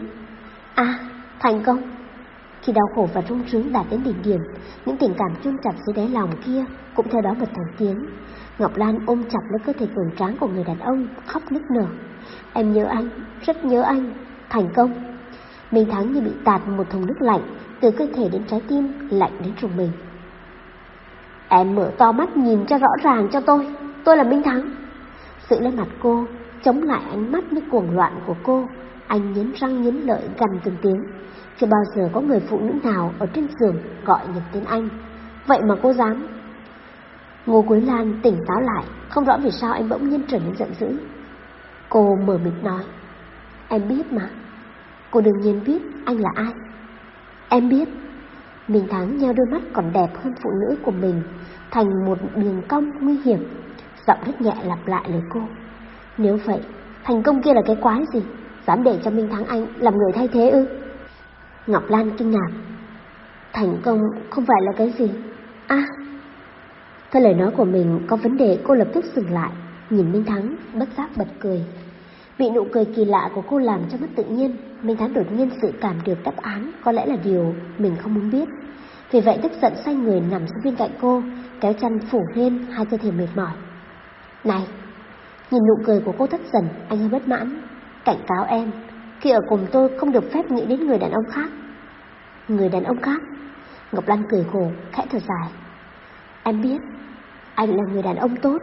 À, thành công! Khi đau khổ và rung rướng đạt đến đỉnh điểm, những tình cảm chôn chặt dưới đáy lòng kia cũng theo đó bật thành tiếng. Ngọc Lan ôm chặt lấy cơ thể cường tráng của người đàn ông, khóc nức nở. Em nhớ anh, rất nhớ anh. Thành công. Minh Thắng như bị tạt một thùng nước lạnh, từ cơ thể đến trái tim, lạnh đến trùng mình. Em mở to mắt nhìn cho rõ ràng cho tôi, tôi là Minh Thắng. Sự lên mặt cô, chống lại ánh mắt như cuồng loạn của cô, anh nhấn răng nhấn lợi gần từng tiếng. Chưa bao giờ có người phụ nữ nào ở trên giường gọi nhật tên anh. Vậy mà cô dám. Ngô Quế Lan tỉnh táo lại, không rõ vì sao anh bỗng nhiên trở nên giận dữ. Cô mở mịt nói, em biết mà. Cô đương nhiên biết anh là ai. Em biết. Minh Thắng nheo đôi mắt còn đẹp hơn phụ nữ của mình, thành một đường cong nguy hiểm. Giọng rất nhẹ lặp lại lời cô. Nếu vậy, thành công kia là cái quái gì? Dám để cho Minh Thắng Anh làm người thay thế ư? Ngọc Lan kinh ngạc. Thành công không phải là cái gì? À, theo lời nói của mình có vấn đề cô lập tức dừng lại, nhìn Minh Thắng, bất giác bật cười. Bị nụ cười kỳ lạ của cô làm cho mất tự nhiên, Minh Thắng đột nhiên sự cảm được đáp án có lẽ là điều mình không muốn biết. Vì vậy tức giận xoay người nằm xuống bên cạnh cô, kéo chăn phủ lên hai cơ thể mệt mỏi. Này, nhìn nụ cười của cô thất dần, anh hơi bất mãn. Cảnh cáo em, khi ở cùng tôi không được phép nghĩ đến người đàn ông khác. Người đàn ông khác? Ngọc Lan cười khổ, khẽ thở dài. Em biết, anh là người đàn ông tốt.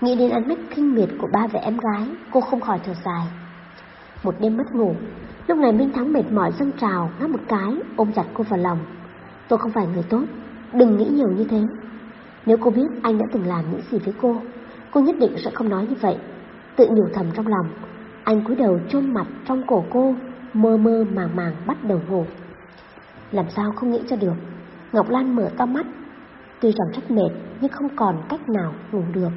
Nghĩ đến ánh mắt kinh miệt của ba về em gái, cô không khỏi thở dài. Một đêm mất ngủ, lúc này Minh Thắng mệt mỏi dâng trào, ngáp một cái, ôm chặt cô vào lòng. Tôi không phải người tốt, đừng nghĩ nhiều như thế. Nếu cô biết anh đã từng làm những gì với cô, cô nhất định sẽ không nói như vậy. Tự nhủ thầm trong lòng, anh cúi đầu chôn mặt trong cổ cô, mơ mơ màng màng bắt đầu ngủ. Làm sao không nghĩ cho được, Ngọc Lan mở to mắt, tuy rằng rất mệt nhưng không còn cách nào ngủ được.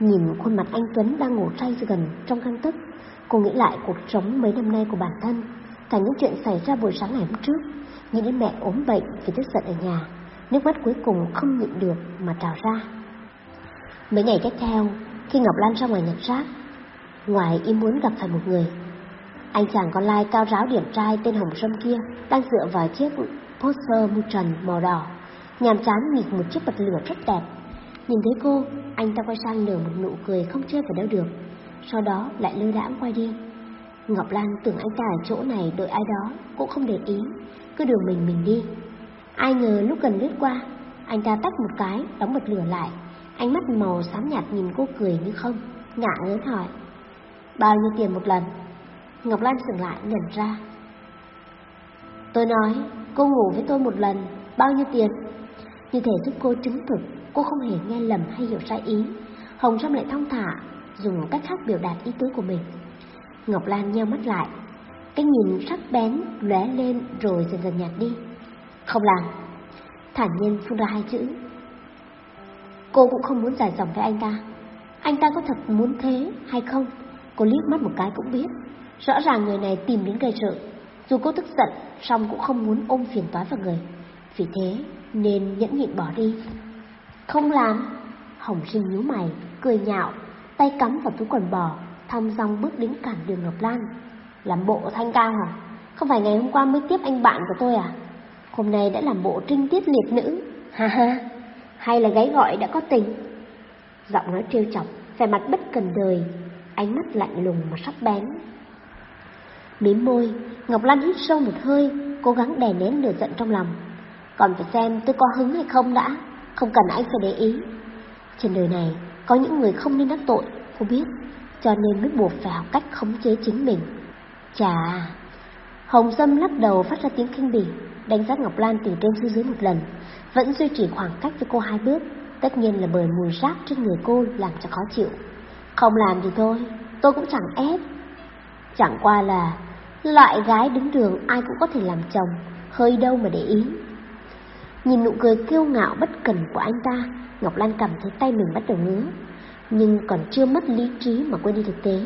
Nhìn khuôn mặt anh Tuấn đang ngủ say gần trong căn tức, cô nghĩ lại cuộc sống mấy năm nay của bản thân, cả những chuyện xảy ra buổi sáng ngày hôm trước, nghĩ đến mẹ ốm bệnh vì tức giận ở nhà, nước mắt cuối cùng không nhịn được mà trào ra. Mấy ngày tiếp theo, khi Ngọc Lan ra ngoài nhặt rác, ngoài ý muốn gặp phải một người, anh chàng con lai cao ráo điểm trai tên Hồng Sâm kia đang dựa vào chiếc poster mu trần màu đỏ, nhàm chán nghịch một chiếc bật lửa rất đẹp. Nhìn thấy cô, anh ta quay sang nở một nụ cười không chơi vào đâu được, sau đó lại lơ đãng quay đi. Ngọc Lan tưởng anh ta ở chỗ này đợi ai đó, cũng không để ý, cứ đường mình mình đi. Ai ngờ lúc gần lướt qua, anh ta tắt một cái, đóng bật lửa lại, ánh mắt màu xám nhạt nhìn cô cười như không, ngạ ngớn hỏi. Bao nhiêu tiền một lần? Ngọc Lan dừng lại nhận ra. Tôi nói, cô ngủ với tôi một lần, bao nhiêu tiền? Như thể giúp cô chứng thực, cô không hề nghe lầm hay hiểu sai ý. Hồng Trâm lại thong thả, dùng cách khác biểu đạt ý tứ của mình. Ngọc Lan nheo mắt lại, cái nhìn sắc bén lóe lên rồi dần dần nhạt đi. Không làm. Thản nhiên phun ra hai chữ. Cô cũng không muốn giải dòng với anh ta. Anh ta có thật muốn thế hay không? Cô liếc mắt một cái cũng biết. Rõ ràng người này tìm đến gây sự. Dù cô tức giận, song cũng không muốn ôm phiền toái vào người. Vì thế nên nhẫn nhịn bỏ đi. Không làm. Hồng sinh nhíu mày, cười nhạo, tay cắm vào túi quần bò, thong dong bước đến cản đường Ngọc Lan. Làm bộ thanh cao hả? Không phải ngày hôm qua mới tiếp anh bạn của tôi à? Hôm nay đã làm bộ trinh tiết liệt nữ. Ha ha, hay là gái gọi đã có tình? Giọng nói trêu chọc, vẻ mặt bất cần đời, ánh mắt lạnh lùng mà sắc bén. Mím môi, Ngọc Lan hít sâu một hơi, cố gắng đè nén lửa giận trong lòng. Còn phải xem tôi có hứng hay không đã, không cần anh phải để ý. Trên đời này, có những người không nên đắc tội, cô biết, cho nên mới buộc phải học cách khống chế chính mình. Chà, Hồng Sâm lắc đầu phát ra tiếng kinh bỉ, đánh giá Ngọc Lan từ trên xuống dưới một lần, vẫn duy trì khoảng cách với cô hai bước, tất nhiên là bởi mùi rác trên người cô làm cho khó chịu. Không làm thì thôi, tôi cũng chẳng ép. Chẳng qua là loại gái đứng đường ai cũng có thể làm chồng, hơi đâu mà để ý. Nhìn nụ cười kiêu ngạo bất cần của anh ta, Ngọc Lan cảm thấy tay mình bắt đầu ngứa, nhưng còn chưa mất lý trí mà quên đi thực tế.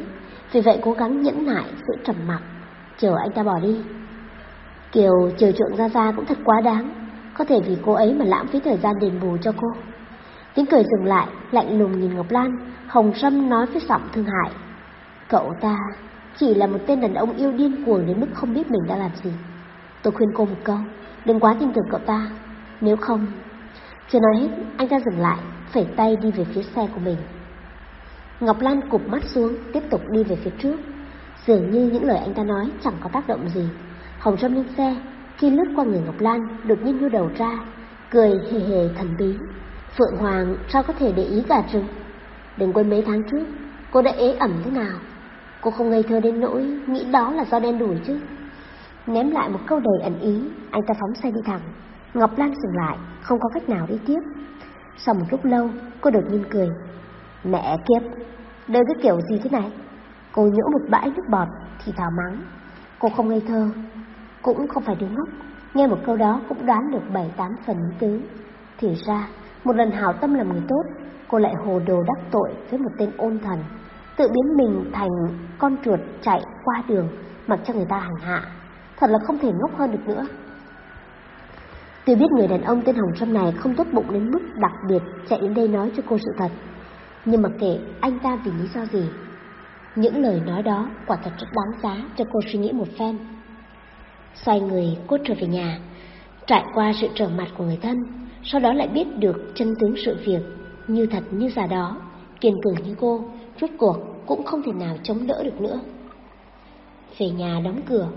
Vì vậy cố gắng nhẫn nại sự trầm mặc, chờ anh ta bỏ đi. Kiều chờ trượng ra ra cũng thật quá đáng, có thể vì cô ấy mà lãng phí thời gian đền bù cho cô. Tiếng cười dừng lại, lạnh lùng nhìn Ngọc Lan, Hồng Sâm nói với giọng thương hại. Cậu ta chỉ là một tên đàn ông yêu điên cuồng đến mức không biết mình đã làm gì. Tôi khuyên cô một câu, đừng quá tin tưởng cậu ta, nếu không... Chưa nói hết, anh ta dừng lại, phẩy tay đi về phía xe của mình. Ngọc Lan cụp mắt xuống, tiếp tục đi về phía trước. Dường như những lời anh ta nói chẳng có tác động gì. Hồng sâm lên xe, khi lướt qua người Ngọc Lan, đột nhiên đưa đầu ra, cười hề hề thần bí. Phượng Hoàng sao có thể để ý cả rừng? Đừng quên mấy tháng trước, cô đã ế ẩm thế nào? Cô không ngây thơ đến nỗi nghĩ đó là do đen đủi chứ. Ném lại một câu đầy ẩn ý, anh ta phóng xe đi thẳng. Ngọc Lan dừng lại, không có cách nào đi tiếp. Sau một lúc lâu, cô đột nhiên cười. Mẹ kiếp, đời cái kiểu gì thế này? Cô nhỗ một bãi nước bọt, thì thào mắng. Cô không ngây thơ, cũng không phải đứa ngốc. Nghe một câu đó cũng đoán được bảy tám phần tứ. Thì ra, một lần hảo tâm làm người tốt, cô lại hồ đồ đắc tội với một tên ôn thần, tự biến mình thành con chuột chạy qua đường mặc cho người ta hành hạ. Thật là không thể ngốc hơn được nữa. tôi biết người đàn ông tên Hồng Trâm này không tốt bụng đến mức đặc biệt chạy đến đây nói cho cô sự thật, nhưng mà kể anh ta vì lý do gì, những lời nói đó quả thật rất đáng giá cho cô suy nghĩ một phen. Xoay người, cô trở về nhà, trải qua sự trở mặt của người thân, sau đó lại biết được chân tướng sự việc, như thật như giả đó, kiên cường như cô, rốt cuộc cũng không thể nào chống đỡ được nữa. Về nhà đóng cửa,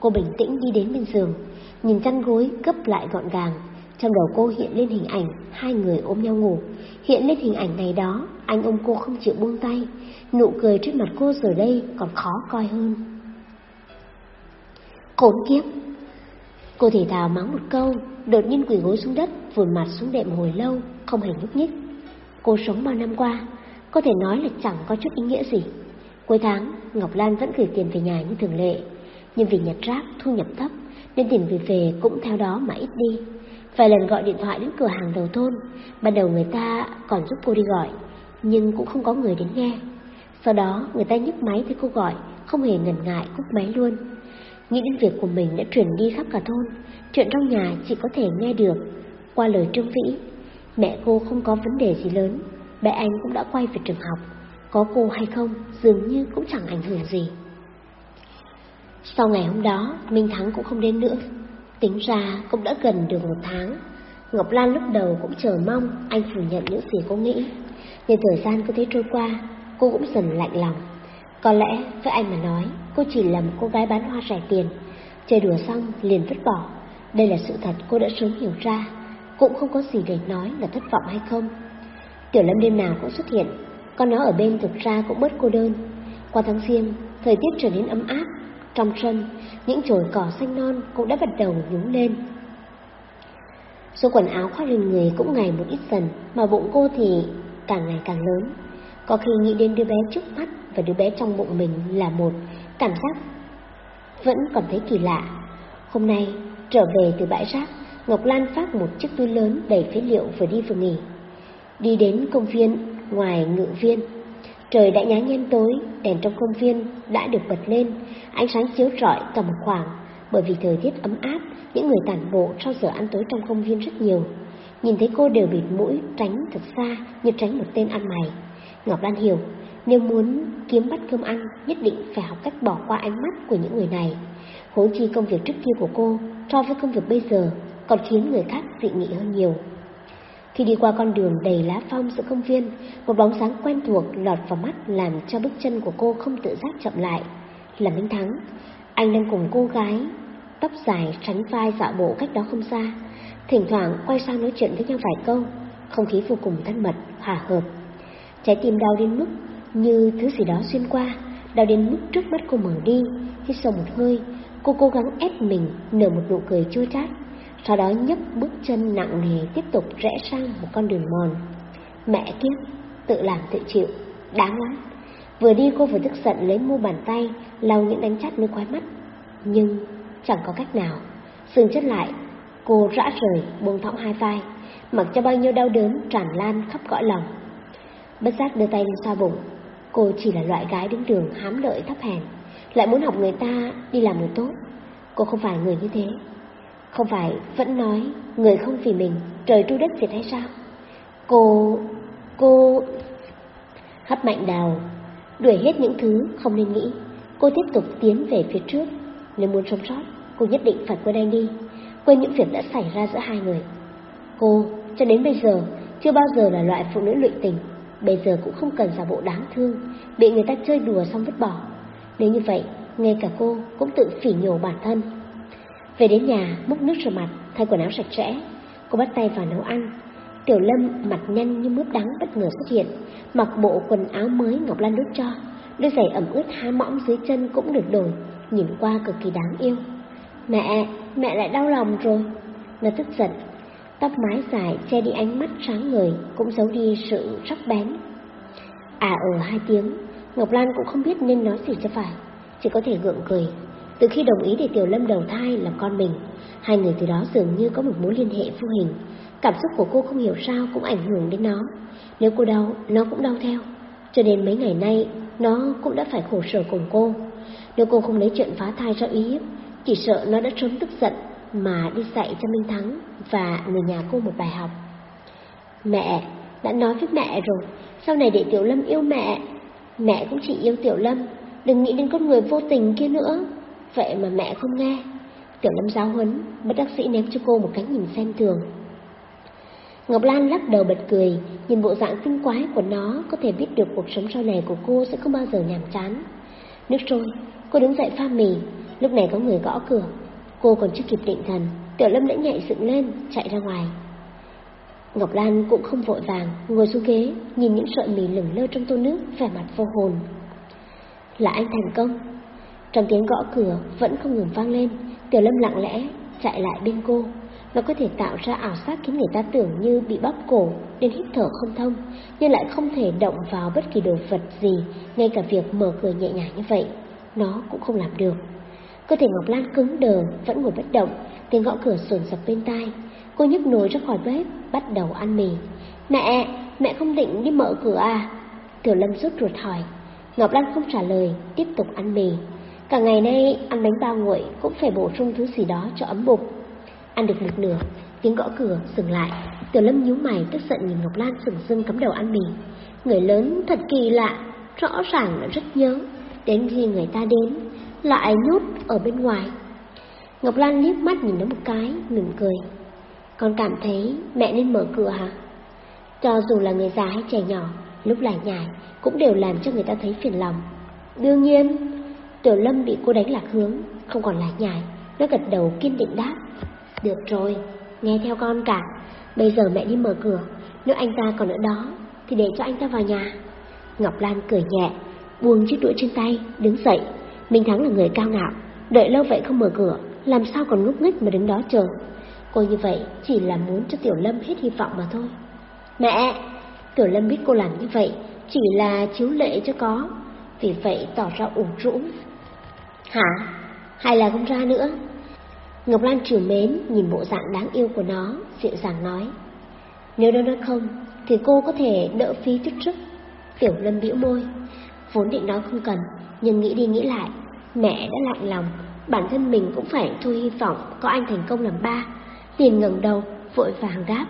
cô bình tĩnh đi đến bên giường, nhìn chăn gối gấp lại gọn gàng, trong đầu cô hiện lên hình ảnh hai người ôm nhau ngủ, hiện lên hình ảnh này đó, anh ôm cô không chịu buông tay, nụ cười trên mặt cô giờ đây còn khó coi hơn. Khốn kiếp! Cô thì thào mắng một câu, đột nhiên quỳ gối xuống đất, vùi mặt xuống đệm hồi lâu, không hề nhúc nhích. Cô sống bao năm qua, có thể nói là chẳng có chút ý nghĩa gì. Cuối tháng, Ngọc Lan vẫn gửi tiền về nhà như thường lệ, nhưng vì nhặt rác thu nhập thấp nên tiền gửi về cũng theo đó mà ít đi. Vài lần gọi điện thoại đến cửa hàng đầu thôn, ban đầu người ta còn giúp cô đi gọi, nhưng cũng không có người đến nghe. Sau đó người ta nhấc máy thấy cô gọi, không hề ngần ngại cúp máy luôn. Nghĩ đến việc của mình đã truyền đi khắp cả thôn, chuyện trong nhà chỉ có thể nghe được qua lời Trương Vĩ. Mẹ cô không có vấn đề gì lớn, bé anh cũng đã quay về trường học, có cô hay không dường như cũng chẳng ảnh hưởng gì. Sau ngày hôm đó, Minh Thắng cũng không đến nữa. Tính ra cũng đã gần được một tháng. Ngọc Lan lúc đầu cũng chờ mong anh phủ nhận những gì cô nghĩ. Nhưng thời gian cứ thế trôi qua, cô cũng dần lạnh lòng. Có lẽ với anh mà nói, cô chỉ là một cô gái bán hoa rẻ tiền. Chơi đùa xong liền vứt bỏ. Đây là sự thật cô đã sớm hiểu ra. Cũng không có gì để nói là thất vọng hay không. Tiểu lâm đêm nào cũng xuất hiện, con nó ở bên thực ra cũng bớt cô đơn. Qua tháng riêng, thời tiết trở nên ấm áp, trong sân, những chồi cỏ xanh non cũng đã bắt đầu nhúng lên. Số quần áo khoác lên người cũng ngày một ít dần, mà bụng cô thì càng ngày càng lớn. Có khi nghĩ đến đứa bé trước mắt và đứa bé trong bụng mình là một, cảm giác vẫn còn thấy kỳ lạ. Hôm nay, trở về từ bãi rác, Ngọc Lan phát một chiếc túi lớn đầy phế liệu vừa đi vừa nghỉ. Đi đến công viên ngoài ngự viên, Trời đã nhá nhem tối, đèn trong công viên đã được bật lên, ánh sáng chiếu rọi cả một khoảng. Bởi vì thời tiết ấm áp, những người tản bộ sau giờ ăn tối trong công viên rất nhiều. Nhìn thấy cô đều bịt mũi, tránh thật xa như tránh một tên ăn mày. Ngọc Lan hiểu, nếu muốn kiếm bắt cơm ăn, nhất định phải học cách bỏ qua ánh mắt của những người này. Huống chi công việc trước kia của cô, so với công việc bây giờ, còn khiến người khác dị nghị hơn nhiều. Khi đi qua con đường đầy lá phong giữa công viên, một bóng sáng quen thuộc lọt vào mắt làm cho bước chân của cô không tự giác chậm lại. Là Minh Thắng, anh đang cùng cô gái, tóc dài tránh vai dạo bộ cách đó không xa, thỉnh thoảng quay sang nói chuyện với nhau vài câu, không khí vô cùng thân mật, hòa hợp. Trái tim đau đến mức như thứ gì đó xuyên qua, đau đến mức trước mắt cô mở đi, hít sâu một hơi, cô cố gắng ép mình nở một nụ cười chua chát sau đó nhấc bước chân nặng nề tiếp tục rẽ sang một con đường mòn. Mẹ kiếp, tự làm tự chịu, đáng lắm. Vừa đi cô vừa tức giận lấy mu bàn tay, lau những đánh chát nơi khóe mắt. Nhưng chẳng có cách nào. Dừng chân lại, cô rã rời buông thõng hai vai, mặc cho bao nhiêu đau đớn tràn lan khắp cõi lòng. Bất giác đưa tay lên xoa bụng, cô chỉ là loại gái đứng đường hám lợi thấp hèn, lại muốn học người ta đi làm người tốt. Cô không phải người như thế. Không phải vẫn nói người không vì mình trời tru đất diệt hay sao? Cô... cô... Hấp mạnh đào Đuổi hết những thứ không nên nghĩ, cô tiếp tục tiến về phía trước. Nếu muốn sống sót, cô nhất định phải quên anh đi, quên những việc đã xảy ra giữa hai người. Cô, cho đến bây giờ, chưa bao giờ là loại phụ nữ lụy tình, bây giờ cũng không cần giả bộ đáng thương, bị người ta chơi đùa xong vứt bỏ. Nếu như vậy, ngay cả cô cũng tự phỉ nhổ bản thân. Về đến nhà, múc nước rửa mặt, thay quần áo sạch sẽ, cô bắt tay vào nấu ăn. Tiểu Lâm mặt nhanh như mướp đắng bất ngờ xuất hiện, mặc bộ quần áo mới Ngọc Lan đút cho, đôi giày ẩm ướt há mõm dưới chân cũng được đổi, nhìn qua cực kỳ đáng yêu. Mẹ, mẹ lại đau lòng rồi. Nó tức giận, tóc mái dài che đi ánh mắt sáng người cũng giấu đi sự sắc bén. À ở hai tiếng, Ngọc Lan cũng không biết nên nói gì cho phải, chỉ có thể gượng cười. Từ khi đồng ý để Tiểu Lâm đầu thai làm con mình, hai người từ đó dường như có một mối liên hệ vô hình. Cảm xúc của cô không hiểu sao cũng ảnh hưởng đến nó. Nếu cô đau, nó cũng đau theo. Cho nên mấy ngày nay, nó cũng đã phải khổ sở cùng cô. Nếu cô không lấy chuyện phá thai ra ý chỉ sợ nó đã sớm tức giận mà đi dạy cho Minh Thắng và người nhà cô một bài học. Mẹ, đã nói với mẹ rồi, sau này để Tiểu Lâm yêu mẹ, mẹ cũng chỉ yêu Tiểu Lâm, đừng nghĩ đến con người vô tình kia nữa. Vậy mà mẹ không nghe. Tiểu Lâm giáo huấn, bất đắc sĩ ném cho cô một cái nhìn xem thường. Ngọc Lan lắc đầu bật cười, nhìn bộ dạng tinh quái của nó có thể biết được cuộc sống sau này của cô sẽ không bao giờ nhàm chán. Nước trôi, cô đứng dậy pha mì, lúc này có người gõ cửa. Cô còn chưa kịp định thần, Tiểu Lâm đã nhảy dựng lên, chạy ra ngoài. Ngọc Lan cũng không vội vàng, ngồi xuống ghế, nhìn những sợi mì lửng lơ trong tô nước, vẻ mặt vô hồn. Là anh thành công. Trong tiếng gõ cửa vẫn không ngừng vang lên, Tiểu Lâm lặng lẽ chạy lại bên cô. Nó có thể tạo ra ảo giác khiến người ta tưởng như bị bóp cổ đến hít thở không thông, nhưng lại không thể động vào bất kỳ đồ vật gì, ngay cả việc mở cửa nhẹ nhàng như vậy, nó cũng không làm được. Cơ thể Ngọc Lan cứng đờ, vẫn ngồi bất động, tiếng gõ cửa sồn sập bên tai. Cô nhấc nồi ra khỏi bếp, bắt đầu ăn mì. Mẹ, mẹ không định đi mở cửa à? Tiểu Lâm rút ruột hỏi. Ngọc Lan không trả lời, tiếp tục ăn mì. Cả ngày nay ăn bánh bao nguội cũng phải bổ sung thứ gì đó cho ấm bụng. Ăn được một nửa, tiếng gõ cửa dừng lại. Tiểu Lâm nhíu mày tức giận nhìn Ngọc Lan sừng sưng cắm đầu ăn mì. Người lớn thật kỳ lạ, rõ ràng là rất nhớ. Đến khi người ta đến, lại nhốt ở bên ngoài. Ngọc Lan liếc mắt nhìn nó một cái, mỉm cười. Con cảm thấy mẹ nên mở cửa hả? Cho dù là người già hay trẻ nhỏ, lúc lại nhải cũng đều làm cho người ta thấy phiền lòng. Đương nhiên, Tiểu Lâm bị cô đánh lạc hướng, không còn lại nhải, nó gật đầu kiên định đáp. Được rồi, nghe theo con cả, bây giờ mẹ đi mở cửa, nếu anh ta còn ở đó, thì để cho anh ta vào nhà. Ngọc Lan cười nhẹ, buông chiếc đũa trên tay, đứng dậy. Minh Thắng là người cao ngạo, đợi lâu vậy không mở cửa, làm sao còn ngốc nghếch mà đứng đó chờ. Cô như vậy chỉ là muốn cho Tiểu Lâm hết hy vọng mà thôi. Mẹ! Tiểu Lâm biết cô làm như vậy chỉ là chiếu lệ cho có, vì vậy tỏ ra ủ rũ. Hả? Hay là không ra nữa? Ngọc Lan trừ mến nhìn bộ dạng đáng yêu của nó, dịu dàng nói. Nếu nó nói không, thì cô có thể đỡ phí chút sức. Tiểu Lâm bĩu môi, vốn định nói không cần, nhưng nghĩ đi nghĩ lại, mẹ đã lạnh lòng, bản thân mình cũng phải thôi hy vọng có anh thành công làm ba. Tiền ngẩng đầu, vội vàng đáp,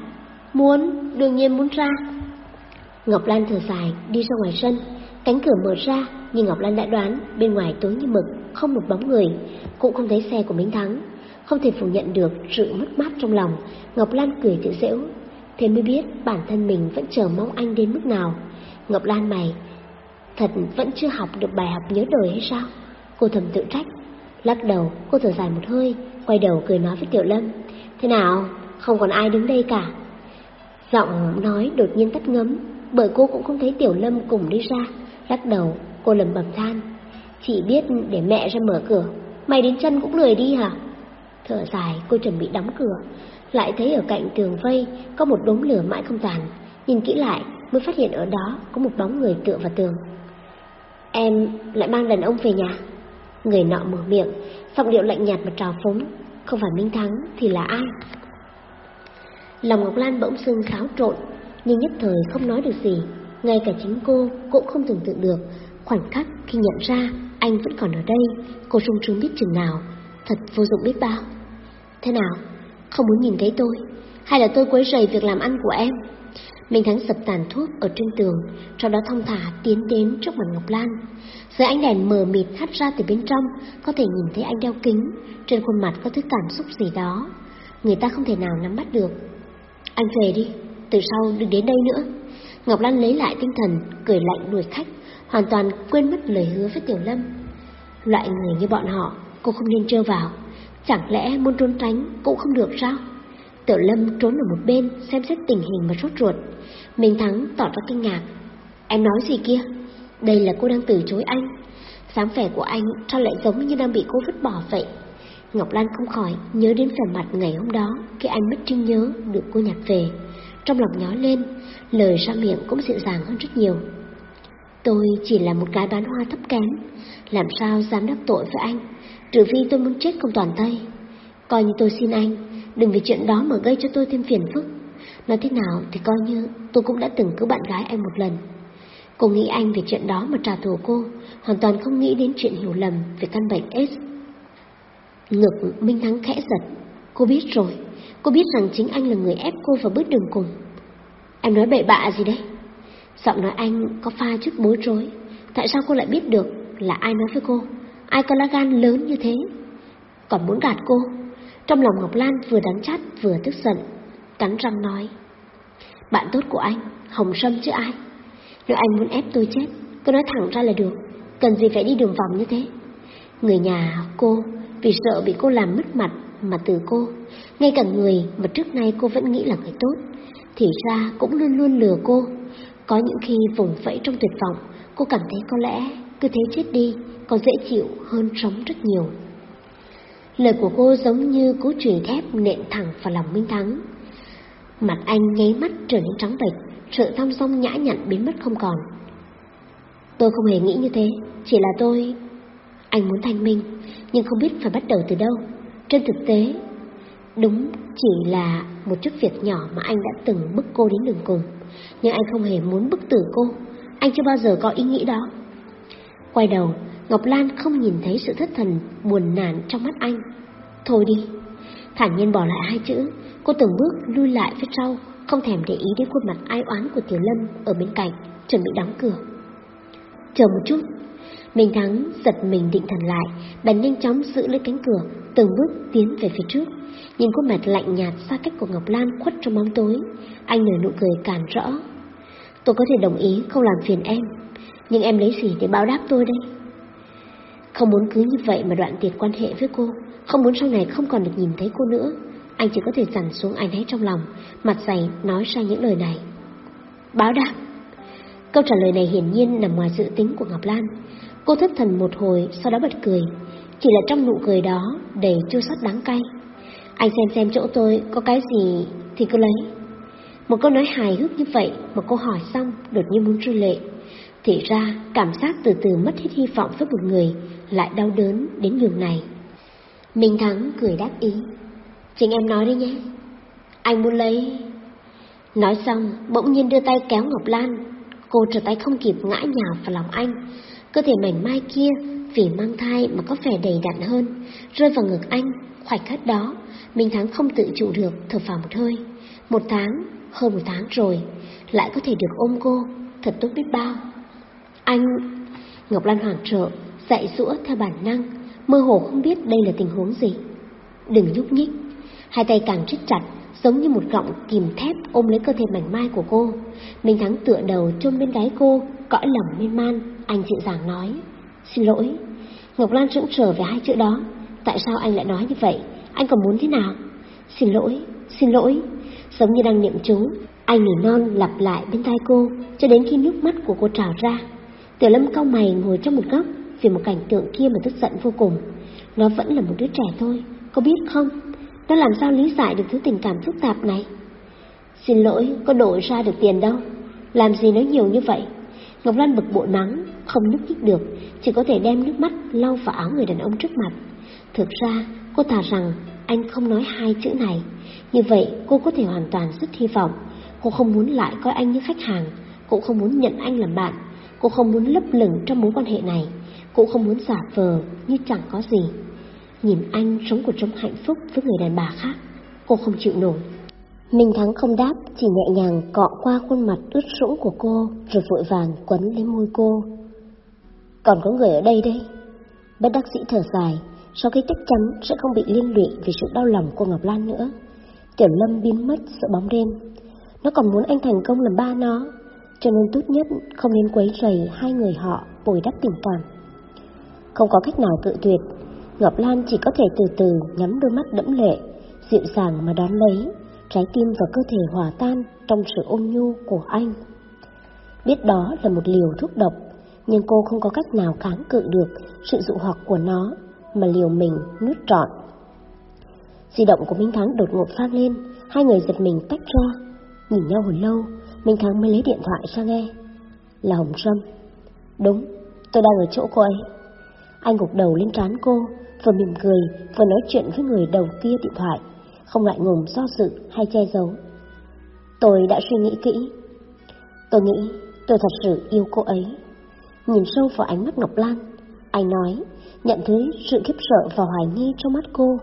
muốn, đương nhiên muốn ra. Ngọc Lan thở dài, đi ra ngoài sân, cánh cửa mở ra, nhưng Ngọc Lan đã đoán bên ngoài tối như mực, không một bóng người, cũng không thấy xe của Minh Thắng. Không thể phủ nhận được sự mất mát trong lòng, Ngọc Lan cười tự giễu, thế mới biết bản thân mình vẫn chờ mong anh đến mức nào. Ngọc Lan mày, thật vẫn chưa học được bài học nhớ đời hay sao? Cô thầm tự trách. Lắc đầu, cô thở dài một hơi, quay đầu cười nói với Tiểu Lâm. Thế nào, không còn ai đứng đây cả. Giọng nói đột nhiên tắt ngấm, bởi cô cũng không thấy Tiểu Lâm cùng đi ra. Lắc đầu, cô lầm bầm than. Chỉ biết để mẹ ra mở cửa, mày đến chân cũng lười đi hả? Thở dài, cô chuẩn bị đóng cửa, lại thấy ở cạnh tường vây có một đống lửa mãi không tàn. Nhìn kỹ lại mới phát hiện ở đó có một bóng người tựa vào tường. Em lại mang đàn ông về nhà. Người nọ mở miệng, giọng điệu lạnh nhạt mà trào phúng. Không phải Minh Thắng thì là ai? Lòng Ngọc Lan bỗng sưng xáo trộn, nhưng nhất thời không nói được gì. Ngay cả chính cô cũng không tưởng tượng được. Khoảnh khắc khi nhận ra anh vẫn còn ở đây, cô sung sướng biết chừng nào. Thật vô dụng biết bao. Thế nào? Không muốn nhìn thấy tôi? Hay là tôi quấy rầy việc làm ăn của em? Minh Thắng sập tàn thuốc ở trên tường, sau đó thông thả tiến đến trước mặt Ngọc Lan. Dưới ánh đèn mờ mịt hắt ra từ bên trong, có thể nhìn thấy anh đeo kính, trên khuôn mặt có thứ cảm xúc gì đó. Người ta không thể nào nắm bắt được. Anh về đi, từ sau đừng đến đây nữa. Ngọc Lan lấy lại tinh thần, cười lạnh đuổi khách, hoàn toàn quên mất lời hứa với Tiểu Lâm. Loại người như bọn họ, cô không nên trêu vào. Chẳng lẽ muốn trốn tránh cũng không được sao? Tiểu Lâm trốn ở một bên, xem xét tình hình mà sốt ruột. Minh Thắng tỏ ra kinh ngạc. Em nói gì kia? Đây là cô đang từ chối anh. Sáng vẻ của anh sao lại giống như đang bị cô vứt bỏ vậy? Ngọc Lan không khỏi nhớ đến vẻ mặt ngày hôm đó khi anh mất trí nhớ được cô nhặt về. Trong lòng nhói lên, lời ra miệng cũng dịu dàng hơn rất nhiều. Tôi chỉ là một cái bán hoa thấp kém, làm sao dám đắc tội với anh, trừ phi tôi muốn chết không toàn tay. Coi như tôi xin anh, đừng vì chuyện đó mà gây cho tôi thêm phiền phức. Nói thế nào thì coi như tôi cũng đã từng cứu bạn gái anh một lần. Cô nghĩ anh vì chuyện đó mà trả thù cô, hoàn toàn không nghĩ đến chuyện hiểu lầm về căn bệnh AIDS. Ngực Minh Thắng khẽ giật. Cô biết rồi, cô biết rằng chính anh là người ép cô vào bước đường cùng. Em nói bậy bạ gì đấy? Giọng nói anh có pha chút bối rối. Tại sao cô lại biết được là ai nói với cô? Ai có lá gan lớn như thế? Còn muốn gạt cô? Trong lòng Ngọc Lan vừa đắng chát vừa tức giận, cắn răng nói. Bạn tốt của anh, Hồng Sâm chứ ai? Nếu anh muốn ép tôi chết, cứ nói thẳng ra là được, cần gì phải đi đường vòng như thế? Người nhà cô vì sợ bị cô làm mất mặt mà từ cô, ngay cả người mà trước nay cô vẫn nghĩ là người tốt, thì ra cũng luôn luôn lừa cô. Có những khi vùng vẫy trong tuyệt vọng, cô cảm thấy có lẽ cứ thế chết đi còn dễ chịu hơn sống rất nhiều. Lời của cô giống như cú chùy thép nện thẳng vào lòng Minh Thắng. Mặt anh nháy mắt trở nên trắng bệch, sự thong dong nhã nhặn biến mất không còn. Tôi không hề nghĩ như thế, chỉ là tôi... Anh muốn thanh minh, nhưng không biết phải bắt đầu từ đâu. Trên thực tế, đúng chỉ là một chút việc nhỏ mà anh đã từng bức cô đến đường cùng. Nhưng anh không hề muốn bức tử cô, anh chưa bao giờ có ý nghĩ đó. Quay đầu, Ngọc Lan không nhìn thấy sự thất thần, buồn nản trong mắt anh. Thôi đi, thản nhiên bỏ lại hai chữ, cô từng bước lui lại phía sau, không thèm để ý đến khuôn mặt ai oán của Tiểu Lâm ở bên cạnh, chuẩn bị đóng cửa. Chờ một chút, Minh Thắng giật mình định thần lại, bèn nhanh chóng giữ lấy cánh cửa, từng bước tiến về phía trước. Nhìn khuôn mặt lạnh nhạt xa cách của Ngọc Lan khuất trong bóng tối, anh nở nụ cười càn rỡ. Tôi có thể đồng ý không làm phiền em, nhưng em lấy gì để báo đáp tôi đây? Không muốn cứ như vậy mà đoạn tuyệt quan hệ với cô, không muốn sau này không còn được nhìn thấy cô nữa. Anh chỉ có thể dằn xuống anh ấy trong lòng, mặt dày nói ra những lời này. Báo đáp. Câu trả lời này hiển nhiên nằm ngoài dự tính của Ngọc Lan. Cô thất thần một hồi, sau đó bật cười. Chỉ là trong nụ cười đó đầy chua xót đắng cay. Anh xem xem chỗ tôi có cái gì thì cứ lấy. Một câu nói hài hước như vậy mà cô hỏi xong đột nhiên muốn rơi lệ. Thì ra cảm giác từ từ mất hết hy vọng với một người lại đau đớn đến nhường này. Minh Thắng cười đáp ý. Chính em nói đi nhé. Anh muốn lấy... Nói xong, bỗng nhiên đưa tay kéo Ngọc Lan. Cô trở tay không kịp ngã nhào vào lòng anh. Cơ thể mảnh mai kia vì mang thai mà có vẻ đầy đặn hơn, rơi vào ngực anh. Khoảnh khắc đó, Minh Thắng không tự chủ được thở phào một hơi. Một tháng, hơn một tháng rồi, lại có thể được ôm cô, thật tốt biết bao. Anh... Ngọc Lan hoảng trợ, dạy dũa theo bản năng, mơ hồ không biết đây là tình huống gì. Đừng nhúc nhích, hai tay càng trích chặt, giống như một gọng kìm thép ôm lấy cơ thể mảnh mai của cô. Minh Thắng tựa đầu chôn bên gáy cô, cõi lòng miên man, anh dịu dàng nói. Xin lỗi. Ngọc Lan sững sờ về hai chữ đó. Tại sao anh lại nói như vậy? Anh còn muốn thế nào? Xin lỗi, xin lỗi. Giống như đang niệm chú, anh nỉ non lặp lại bên tai cô, cho đến khi nước mắt của cô trào ra. Tiểu Lâm cau mày ngồi trong một góc, vì một cảnh tượng kia mà tức giận vô cùng. Nó vẫn là một đứa trẻ thôi, có biết không? Nó làm sao lý giải được thứ tình cảm phức tạp này? Xin lỗi, có đổi ra được tiền đâu. Làm gì nó nhiều như vậy? Ngọc Lan bực bội mắng, không nức nhích được, chỉ có thể đem nước mắt lau vào áo người đàn ông trước mặt. Thực ra, cô thà rằng anh không nói hai chữ này. Như vậy, cô có thể hoàn toàn rất hy vọng. Cô không muốn lại coi anh như khách hàng, cũng không muốn nhận anh làm bạn. Cô không muốn lấp lửng trong mối quan hệ này cũng không muốn giả vờ như chẳng có gì. Nhìn anh sống cuộc sống hạnh phúc với người đàn bà khác, cô không chịu nổi. Minh Thắng không đáp, chỉ nhẹ nhàng cọ qua khuôn mặt ướt sũng của cô, rồi vội vàng quấn lấy môi cô. Còn có người ở đây đây. Bất đắc sĩ thở dài, sau khi chắc chắn sẽ không bị liên lụy vì sự đau lòng của Ngọc Lan nữa. Tiểu Lâm biến mất sợ bóng đêm. Nó còn muốn anh thành công làm ba nó, cho nên tốt nhất không nên quấy rầy hai người họ bồi đắp tình cảm. Không có cách nào cự tuyệt, Ngọc Lan chỉ có thể từ từ nhắm đôi mắt đẫm lệ, dịu dàng mà đón lấy, trái tim và cơ thể hòa tan trong sự ôn nhu của anh. Biết đó là một liều thuốc độc, nhưng cô không có cách nào kháng cự được sự dụ hoặc của nó mà liều mình nuốt trọn. Di động của Minh Thắng đột ngột phát lên, hai người giật mình tách ra, nhìn nhau hồi lâu, Minh Thắng mới lấy điện thoại ra nghe. Là Hồng Sâm. Đúng, tôi đang ở chỗ cô ấy. Anh gục đầu lên trán cô, vừa mỉm cười, vừa nói chuyện với người đầu kia điện thoại, không ngại ngùng do dự hay che giấu. Tôi đã suy nghĩ kỹ. Tôi nghĩ tôi thật sự yêu cô ấy. Nhìn sâu vào ánh mắt Ngọc Lan, anh nói, nhận thấy sự khiếp sợ và hoài nghi trong mắt cô.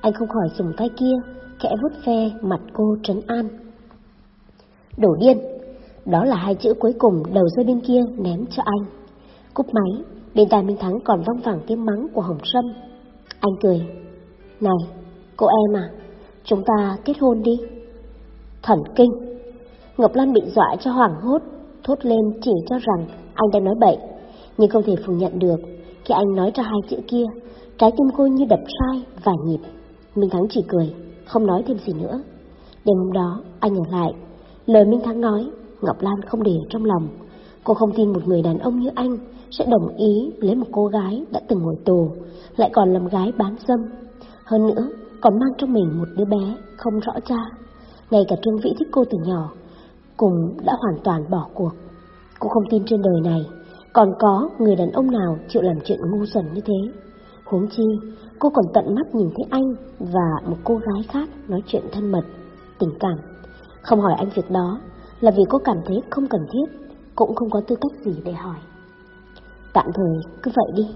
Anh không khỏi dùng tay kia, kẽ vuốt ve mặt cô trấn an. Đổ điên, đó là hai chữ cuối cùng đầu dây bên kia ném cho anh. Cúp máy, bên tai Minh Thắng còn văng vẳng tiếng mắng của Hồng Sâm. Anh cười. Này, cô em à, chúng ta kết hôn đi. Thần kinh. Ngọc Lan bị dọa cho hoảng hốt, thốt lên chỉ cho rằng anh đang nói bậy. Nhưng không thể phủ nhận được, khi anh nói ra hai chữ kia, trái tim cô như đập sai vài nhịp. Minh Thắng chỉ cười, không nói thêm gì nữa. Đêm hôm đó, anh ở lại. Lời Minh Thắng nói, Ngọc Lan không để trong lòng. Cô không tin một người đàn ông như anh sẽ đồng ý lấy một cô gái đã từng ngồi tù, lại còn làm gái bán dâm. Hơn nữa, còn mang trong mình một đứa bé không rõ cha. Ngay cả Trương Vĩ thích cô từ nhỏ, cùng đã hoàn toàn bỏ cuộc. Cô không tin trên đời này, còn có người đàn ông nào chịu làm chuyện ngu xuẩn như thế. Huống chi, cô còn tận mắt nhìn thấy anh và một cô gái khác nói chuyện thân mật, tình cảm. Không hỏi anh việc đó là vì cô cảm thấy không cần thiết, cũng không có tư cách gì để hỏi. Tạm thời cứ vậy đi.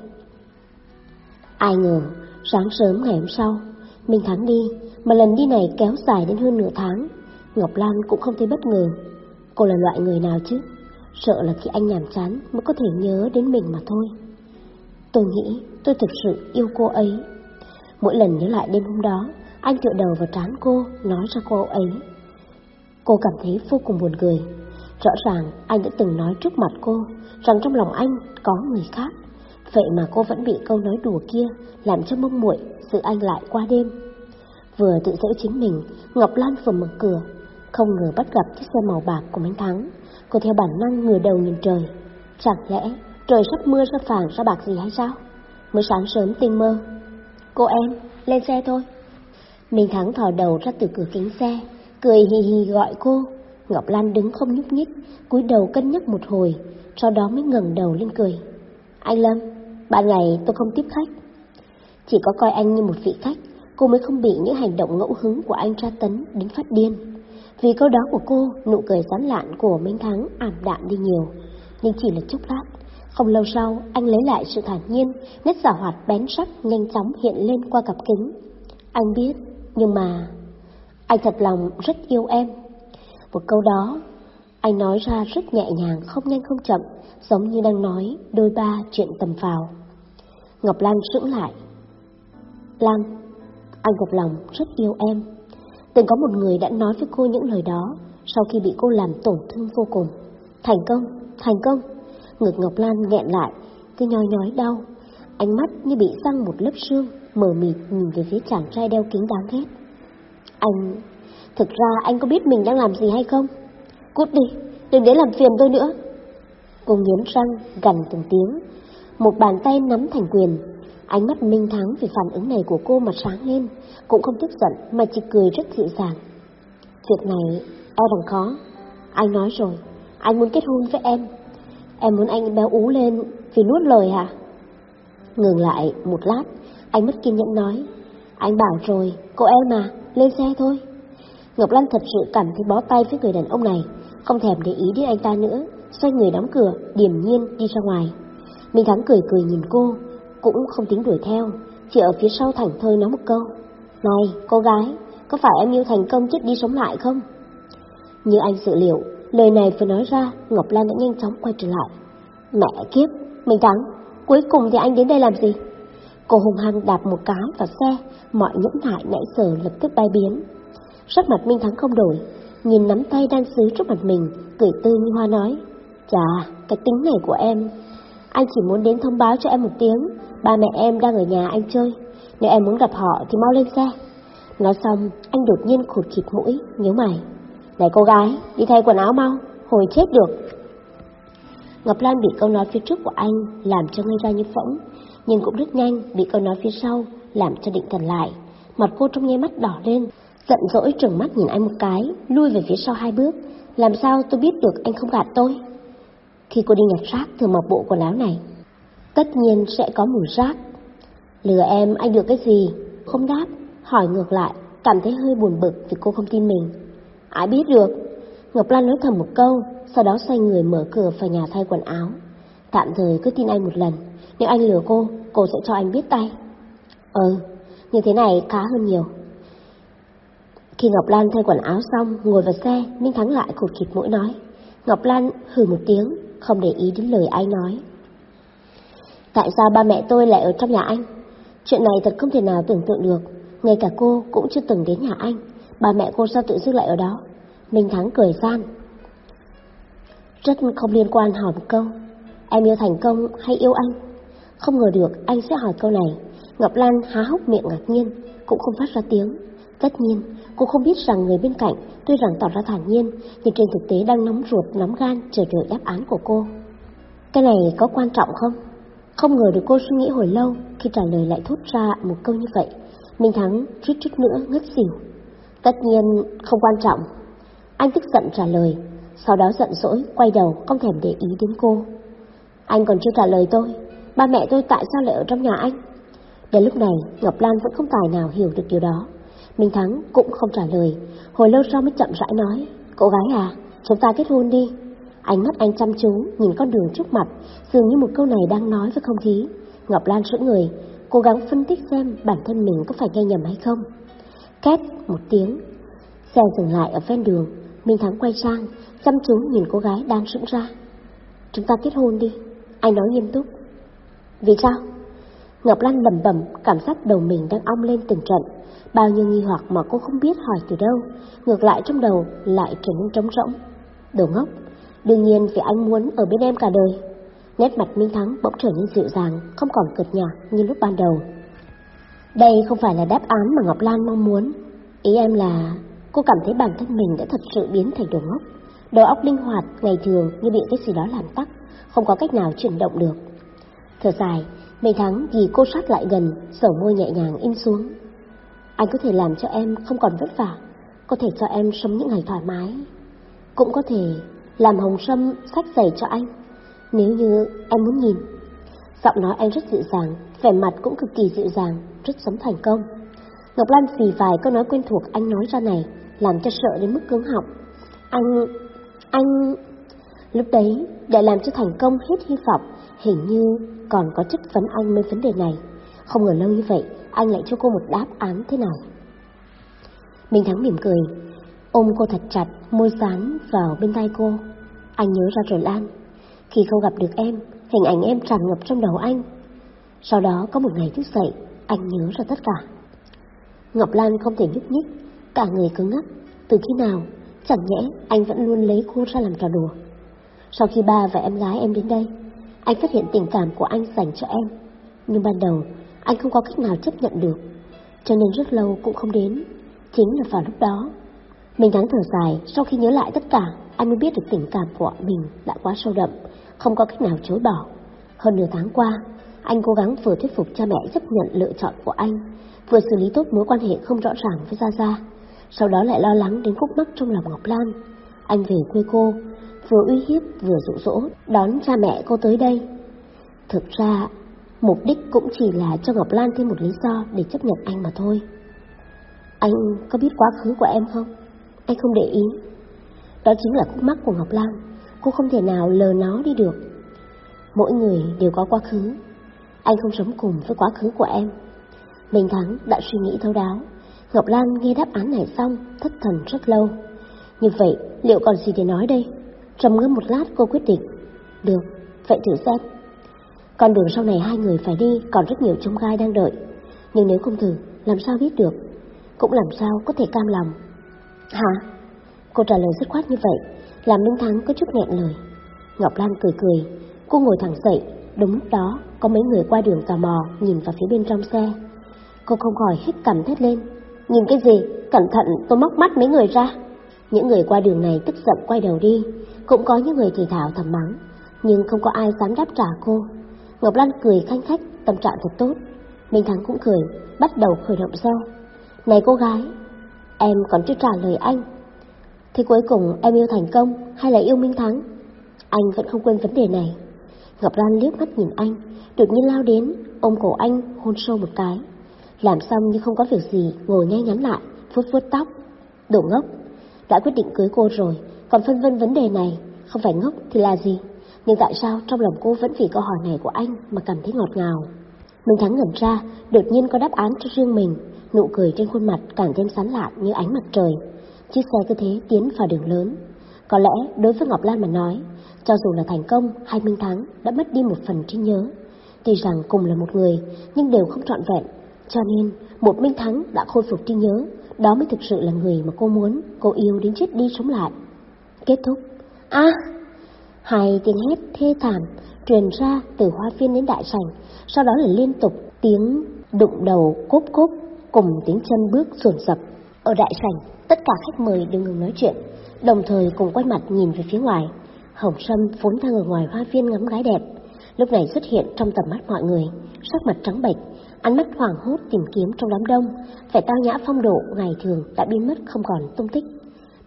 Ai ngờ, sáng sớm ngày hôm sau, Minh Thắng đi, mà lần đi này kéo dài đến hơn nửa tháng. Ngọc Lan cũng không thấy bất ngờ. Cô là loại người nào chứ? Sợ là khi anh nhàm chán mới có thể nhớ đến mình mà thôi. Tôi nghĩ tôi thực sự yêu cô ấy. Mỗi lần nhớ lại đêm hôm đó, anh tựa đầu vào trán cô, nói ra cô ấy. Cô cảm thấy vô cùng buồn cười. Rõ ràng anh đã từng nói trước mặt cô rằng trong lòng anh có người khác. Vậy mà cô vẫn bị câu nói đùa kia làm cho mông muội sự anh lại qua đêm. Vừa tự dỗ chính mình, Ngọc Lan vừa mở cửa, không ngờ bắt gặp chiếc xe màu bạc của Minh Thắng. Cô theo bản năng ngửa đầu nhìn trời. Chẳng lẽ trời sắp mưa ra phàng ra bạc gì hay sao? Mới sáng sớm tinh mơ. Cô em, lên xe thôi. Minh Thắng thò đầu ra từ cửa kính xe, cười hì hì gọi cô. Ngọc Lan đứng không nhúc nhích, cúi đầu cân nhắc một hồi, sau đó mới ngẩng đầu lên cười. Anh Lâm, ban ngày tôi không tiếp khách. Chỉ có coi anh như một vị khách, cô mới không bị những hành động ngẫu hứng của anh tra tấn đến phát điên. Vì câu đó của cô, nụ cười sán lạn của Minh Thắng ảm đạm đi nhiều, nhưng chỉ là chốc lát. Không lâu sau, anh lấy lại sự thản nhiên, nét giả hoạt bén sắc nhanh chóng hiện lên qua cặp kính. Anh biết, nhưng mà... Anh thật lòng rất yêu em. Một câu đó, anh nói ra rất nhẹ nhàng, không nhanh không chậm, giống như đang nói đôi ba chuyện tầm phào. Ngọc Lan sững lại. Lan, anh thật lòng rất yêu em. Từng có một người đã nói với cô những lời đó sau khi bị cô làm tổn thương vô cùng. Thành công, thành công. Ngực Ngọc Lan nghẹn lại, cứ nhói nhói đau. Ánh mắt như bị răng một lớp xương, mờ mịt nhìn về phía chàng trai đeo kính đáng ghét. Anh, thực ra anh có biết mình đang làm gì hay không? Cút đi, đừng đến làm phiền tôi nữa. Cô nghiến răng, gần từng tiếng. Một bàn tay nắm thành quyền. Ánh mắt minh thắng vì phản ứng này của cô mà sáng lên, cũng không tức giận mà chỉ cười rất dịu dàng. Chuyện này e bằng khó. Anh nói rồi, anh muốn kết hôn với em. Em muốn anh béo ú lên vì nuốt lời hả? Ngừng lại một lát, anh mất kiên nhẫn nói. Anh bảo rồi, cô em à, lên xe thôi. Ngọc Lan thật sự cảm thấy bó tay với người đàn ông này, không thèm để ý đến anh ta nữa, xoay người đóng cửa, điềm nhiên đi ra ngoài. Minh Thắng cười cười nhìn cô, cũng không tính đuổi theo, chỉ ở phía sau thẳng thơi nói một câu. Này, cô gái, có phải em yêu thành công chết đi sống lại không? Như anh dự liệu, lời này vừa nói ra, Ngọc Lan đã nhanh chóng quay trở lại. Mẹ kiếp, Minh thắng, cuối cùng thì anh đến đây làm gì? Cô hùng hăng đạp một cái vào xe, mọi nhẫn nại nãy giờ lập tức bay biến. Sắc mặt Minh Thắng không đổi, nhìn nắm tay đan sứ trước mặt mình, cười tươi như hoa nói. Chà, cái tính này của em. Anh chỉ muốn đến thông báo cho em một tiếng, ba mẹ em đang ở nhà anh chơi. Nếu em muốn gặp họ thì mau lên xe. Nói xong, anh đột nhiên khụt khịt mũi, nhớ mày. Này cô gái, đi thay quần áo mau, hồi chết được. Ngọc Lan bị câu nói phía trước của anh làm cho ngây ra như phỗng, nhưng cũng rất nhanh bị câu nói phía sau làm cho định thần lại. Mặt cô trong nháy mắt đỏ lên, giận dỗi trừng mắt nhìn anh một cái, lui về phía sau hai bước. Làm sao tôi biết được anh không gạt tôi? Khi cô đi nhặt rác từ mặc bộ quần áo này, tất nhiên sẽ có mùi rác. Lừa em anh được cái gì? Không đáp, hỏi ngược lại, cảm thấy hơi buồn bực vì cô không tin mình. Ai biết được? Ngọc Lan nói thầm một câu, sau đó xoay người mở cửa vào nhà thay quần áo. Tạm thời cứ tin anh một lần, nếu anh lừa cô, cô sẽ cho anh biết tay. Ừ, như thế này khá hơn nhiều. Khi Ngọc Lan thay quần áo xong, ngồi vào xe, Minh Thắng lại cụt khịt mũi nói. Ngọc Lan hừ một tiếng, không để ý đến lời anh nói. Tại sao ba mẹ tôi lại ở trong nhà anh? Chuyện này thật không thể nào tưởng tượng được, ngay cả cô cũng chưa từng đến nhà anh. Ba mẹ cô sao tự dưng lại ở đó? Minh Thắng cười gian. Rất không liên quan hỏi một câu. Em yêu thành công hay yêu anh? Không ngờ được anh sẽ hỏi câu này. Ngọc Lan há hốc miệng ngạc nhiên, cũng không phát ra tiếng. Tất nhiên, cô không biết rằng người bên cạnh tuy rằng tỏ ra thản nhiên, nhưng trên thực tế đang nóng ruột, nóng gan chờ đợi đáp án của cô. Cái này có quan trọng không? Không ngờ được cô suy nghĩ hồi lâu khi trả lời lại thốt ra một câu như vậy. Minh Thắng chút chút nữa ngất xỉu. Tất nhiên không quan trọng. Anh tức giận trả lời, sau đó giận dỗi, quay đầu, không thèm để ý đến cô. Anh còn chưa trả lời tôi, ba mẹ tôi tại sao lại ở trong nhà anh? Đến lúc này, Ngọc Lan vẫn không tài nào hiểu được điều đó. Minh Thắng cũng không trả lời, hồi lâu sau mới chậm rãi nói, cô gái à, chúng ta kết hôn đi. Ánh mắt anh chăm chú, nhìn con đường trước mặt, dường như một câu này đang nói với không khí. Ngọc Lan sững người, cố gắng phân tích xem bản thân mình có phải nghe nhầm hay không. Két một tiếng, xe dừng lại ở ven đường, Minh Thắng quay sang, chăm chú nhìn cô gái đang sững ra. Chúng ta kết hôn đi, anh nói nghiêm túc. Vì sao? Ngọc Lan lẩm bẩm, cảm giác đầu mình đang ong lên từng trận. Bao nhiêu nghi hoặc mà cô không biết hỏi từ đâu, ngược lại trong đầu lại trở nên trống rỗng. Đồ ngốc, đương nhiên vì anh muốn ở bên em cả đời. Nét mặt Minh Thắng bỗng trở nên dịu dàng, không còn cợt nhạt như lúc ban đầu. Đây không phải là đáp án mà Ngọc Lan mong muốn. Ý em là cô cảm thấy bản thân mình đã thật sự biến thành đồ ngốc. Đầu óc linh hoạt, ngày thường như bị cái gì đó làm tắc, không có cách nào chuyển động được. Thở dài, Minh Thắng vì cô sát lại gần, sầu môi nhẹ nhàng in xuống. Anh có thể làm cho em không còn vất vả, có thể cho em sống những ngày thoải mái. Cũng có thể làm hồng sâm sách giày cho anh, nếu như em muốn nhìn. Giọng nói anh rất dịu dàng, vẻ mặt cũng cực kỳ dịu dàng, rất sống thành công. Ngọc Lan xì vài câu nói quen thuộc anh nói ra này, làm cho sợ đến mức cứng họng. Anh... anh... Lúc đấy, để làm cho thành công hết hy vọng, hình như còn có chất vấn anh mấy vấn đề này. Không ngờ lâu như vậy, anh lại cho cô một đáp án thế nào? Minh Thắng mỉm cười, ôm cô thật chặt, môi dán vào bên tay cô. Anh nhớ ra rồi Lan, khi không gặp được em, hình ảnh em tràn ngập trong đầu anh. Sau đó có một ngày thức dậy, anh nhớ ra tất cả. Ngọc Lan không thể nhúc nhích, cả người cứng ngắc. Từ khi nào, chẳng nhẽ anh vẫn luôn lấy cô ra làm trò đùa. Sau khi ba và em gái em đến đây, anh phát hiện tình cảm của anh dành cho em. Nhưng ban đầu, anh không có cách nào chấp nhận được, cho nên rất lâu cũng không đến. Chính là vào lúc đó, mình đáng thở dài, sau khi nhớ lại tất cả, anh mới biết được tình cảm của mình đã quá sâu đậm, không có cách nào chối bỏ. Hơn nửa tháng qua, anh cố gắng vừa thuyết phục cha mẹ chấp nhận lựa chọn của anh, vừa xử lý tốt mối quan hệ không rõ ràng với Gia Gia, sau đó lại lo lắng đến khúc mắc trong lòng Ngọc Lan. Anh về quê cô, vừa uy hiếp vừa dụ dỗ đón cha mẹ cô tới đây. Thực ra, mục đích cũng chỉ là cho Ngọc Lan thêm một lý do để chấp nhận anh mà thôi. Anh có biết quá khứ của em không? Anh không để ý. Đó chính là khúc mắc của Ngọc Lan, cô không thể nào lờ nó đi được. Mỗi người đều có quá khứ, anh không sống cùng với quá khứ của em. Minh Thắng đã suy nghĩ thấu đáo, Ngọc Lan nghe đáp án này xong, thất thần rất lâu. Như vậy, liệu còn gì để nói đây? Trầm ngâm một lát cô quyết định. Được, vậy thử xem. Con đường sau này hai người phải đi còn rất nhiều trông gai đang đợi. Nhưng nếu không thử, làm sao biết được? Cũng làm sao có thể cam lòng. Hả? Cô trả lời dứt khoát như vậy, làm Minh Thắng có chút nghẹn lời. Ngọc Lan cười cười, cô ngồi thẳng dậy, đúng lúc đó có mấy người qua đường tò mò nhìn vào phía bên trong xe. Cô không khỏi hít cằm thét lên. Nhìn cái gì? Cẩn thận tôi móc mắt mấy người ra. Những người qua đường này tức giận quay đầu đi, cũng có những người thì thảo thầm mắng, nhưng không có ai dám đáp trả cô. Ngọc Lan cười khanh khách, tâm trạng thật tốt. Minh Thắng cũng cười, bắt đầu khởi động dâu. Này cô gái, em còn chưa trả lời anh. Thì cuối cùng em yêu thành công hay là yêu Minh Thắng? Anh vẫn không quên vấn đề này. Ngọc Lan liếc mắt nhìn anh, đột nhiên lao đến, ôm cổ anh, hôn sâu một cái. Làm xong như không có việc gì, ngồi ngay ngắn lại, vuốt vuốt tóc. Đồ ngốc, đã quyết định cưới cô rồi, còn phân vân vấn đề này, không phải ngốc thì là gì? Nhưng tại sao trong lòng cô vẫn vì câu hỏi này của anh mà cảm thấy ngọt ngào? Minh Thắng ngẩn ra, đột nhiên có đáp án cho riêng mình, nụ cười trên khuôn mặt càng thêm sán lạn như ánh mặt trời. Chiếc xe cứ thế tiến vào đường lớn. Có lẽ đối với Ngọc Lan mà nói, cho dù là thành công hay Minh Thắng đã mất đi một phần trí nhớ, tuy rằng cùng là một người nhưng đều không trọn vẹn, cho nên một Minh Thắng đã khôi phục trí nhớ, đó mới thực sự là người mà cô muốn, cô yêu đến chết đi sống lại. Kết thúc. À! Hai tiếng hét thê thảm truyền ra từ hoa viên đến đại sảnh, sau đó là liên tục tiếng đụng đầu cốp cốp cùng tiếng chân bước dồn dập. Ở đại sảnh, tất cả khách mời đều ngừng nói chuyện, đồng thời cùng quay mặt nhìn về phía ngoài. Hồng Sâm vốn đang ở ngoài hoa viên ngắm gái đẹp, lúc này xuất hiện trong tầm mắt mọi người, sắc mặt trắng bệch, ánh mắt hoảng hốt tìm kiếm trong đám đông, vẻ tao nhã phong độ ngày thường đã biến mất không còn tung tích.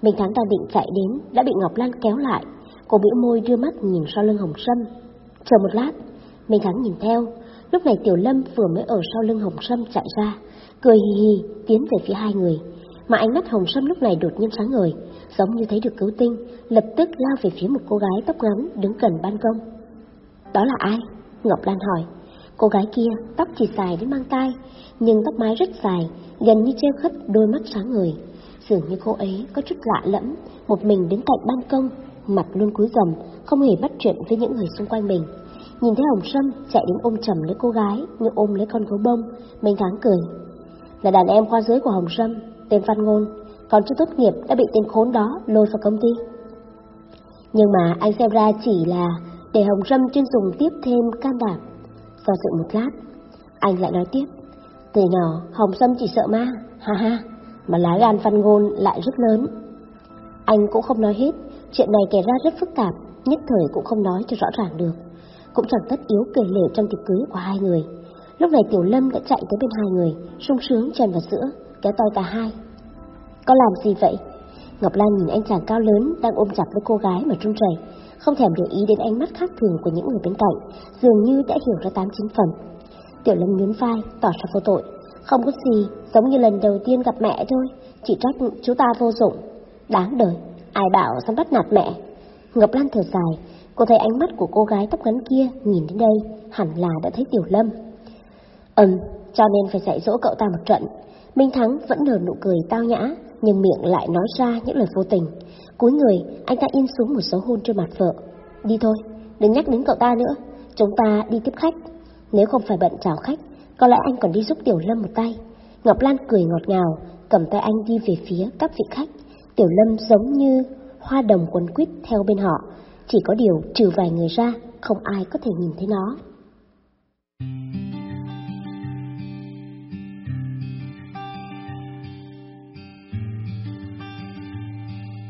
Mình Thắng đang định chạy đến, đã bị Ngọc Lan kéo lại, cô bĩu môi đưa mắt nhìn sau lưng Hồng Sâm. Chờ một lát, Minh Thắng nhìn theo, lúc này Tiểu Lâm vừa mới ở sau lưng Hồng Sâm chạy ra, cười hì hì tiến về phía hai người, mà ánh mắt Hồng Sâm lúc này đột nhiên sáng ngời, giống như thấy được cứu tinh, lập tức lao về phía một cô gái tóc ngắn đứng gần ban công. Đó là ai? Ngọc Lan hỏi. Cô gái kia tóc chỉ dài đến mang tai, nhưng tóc mái rất dài, gần như treo khất đôi mắt sáng ngời. Dường như cô ấy có chút lạ lẫm, một mình đứng cạnh ban công, mặt luôn cúi rầm, không hề bắt chuyện với những người xung quanh mình. Nhìn thấy Hồng Sâm chạy đến ôm chầm lấy cô gái, như ôm lấy con gấu bông, mình gắng cười. Là đàn em khoa dưới của Hồng Sâm, tên Văn Ngôn, còn chưa tốt nghiệp đã bị tên khốn đó lôi vào công ty. Nhưng mà anh xem ra chỉ là để Hồng Sâm chuyên dùng tiếp thêm can đảm. Do dự một lát, anh lại nói tiếp. Từ nhỏ, Hồng Sâm chỉ sợ ma, ha ha, mà lá gan Văn Ngôn lại rất lớn. Anh cũng không nói hết, chuyện này kể ra rất phức tạp, nhất thời cũng không nói cho rõ ràng được. Cũng chẳng tất yếu kể lể trong tiệc cưới của hai người. Lúc này Tiểu Lâm đã chạy tới bên hai người, sung sướng chèn vào sữa, kéo tay cả hai. Có làm gì vậy? Ngọc Lan nhìn anh chàng cao lớn đang ôm chặt với cô gái mà trung rẩy, không thèm để ý đến ánh mắt khác thường của những người bên cạnh, dường như đã hiểu ra tám chín phần. Tiểu Lâm nhún vai, tỏ ra vô tội. Không có gì, giống như lần đầu tiên gặp mẹ thôi, chỉ trách chú ta vô dụng. Đáng đời, ai bảo dám bắt nạt mẹ. Ngọc Lan thở dài, cô thấy ánh mắt của cô gái tóc ngắn kia nhìn đến đây, hẳn là đã thấy Tiểu Lâm. Ừm, cho nên phải dạy dỗ cậu ta một trận. Minh Thắng vẫn nở nụ cười tao nhã, nhưng miệng lại nói ra những lời vô tình. Cúi người, anh ta in xuống một dấu hôn trên mặt vợ. Đi thôi, đừng nhắc đến cậu ta nữa, chúng ta đi tiếp khách. Nếu không phải bận chào khách, có lẽ anh còn đi giúp Tiểu Lâm một tay. Ngọc Lan cười ngọt ngào, cầm tay anh đi về phía các vị khách. Tiểu Lâm giống như hoa đồng quấn quýt theo bên họ, chỉ có điều trừ vài người ra, không ai có thể nhìn thấy nó.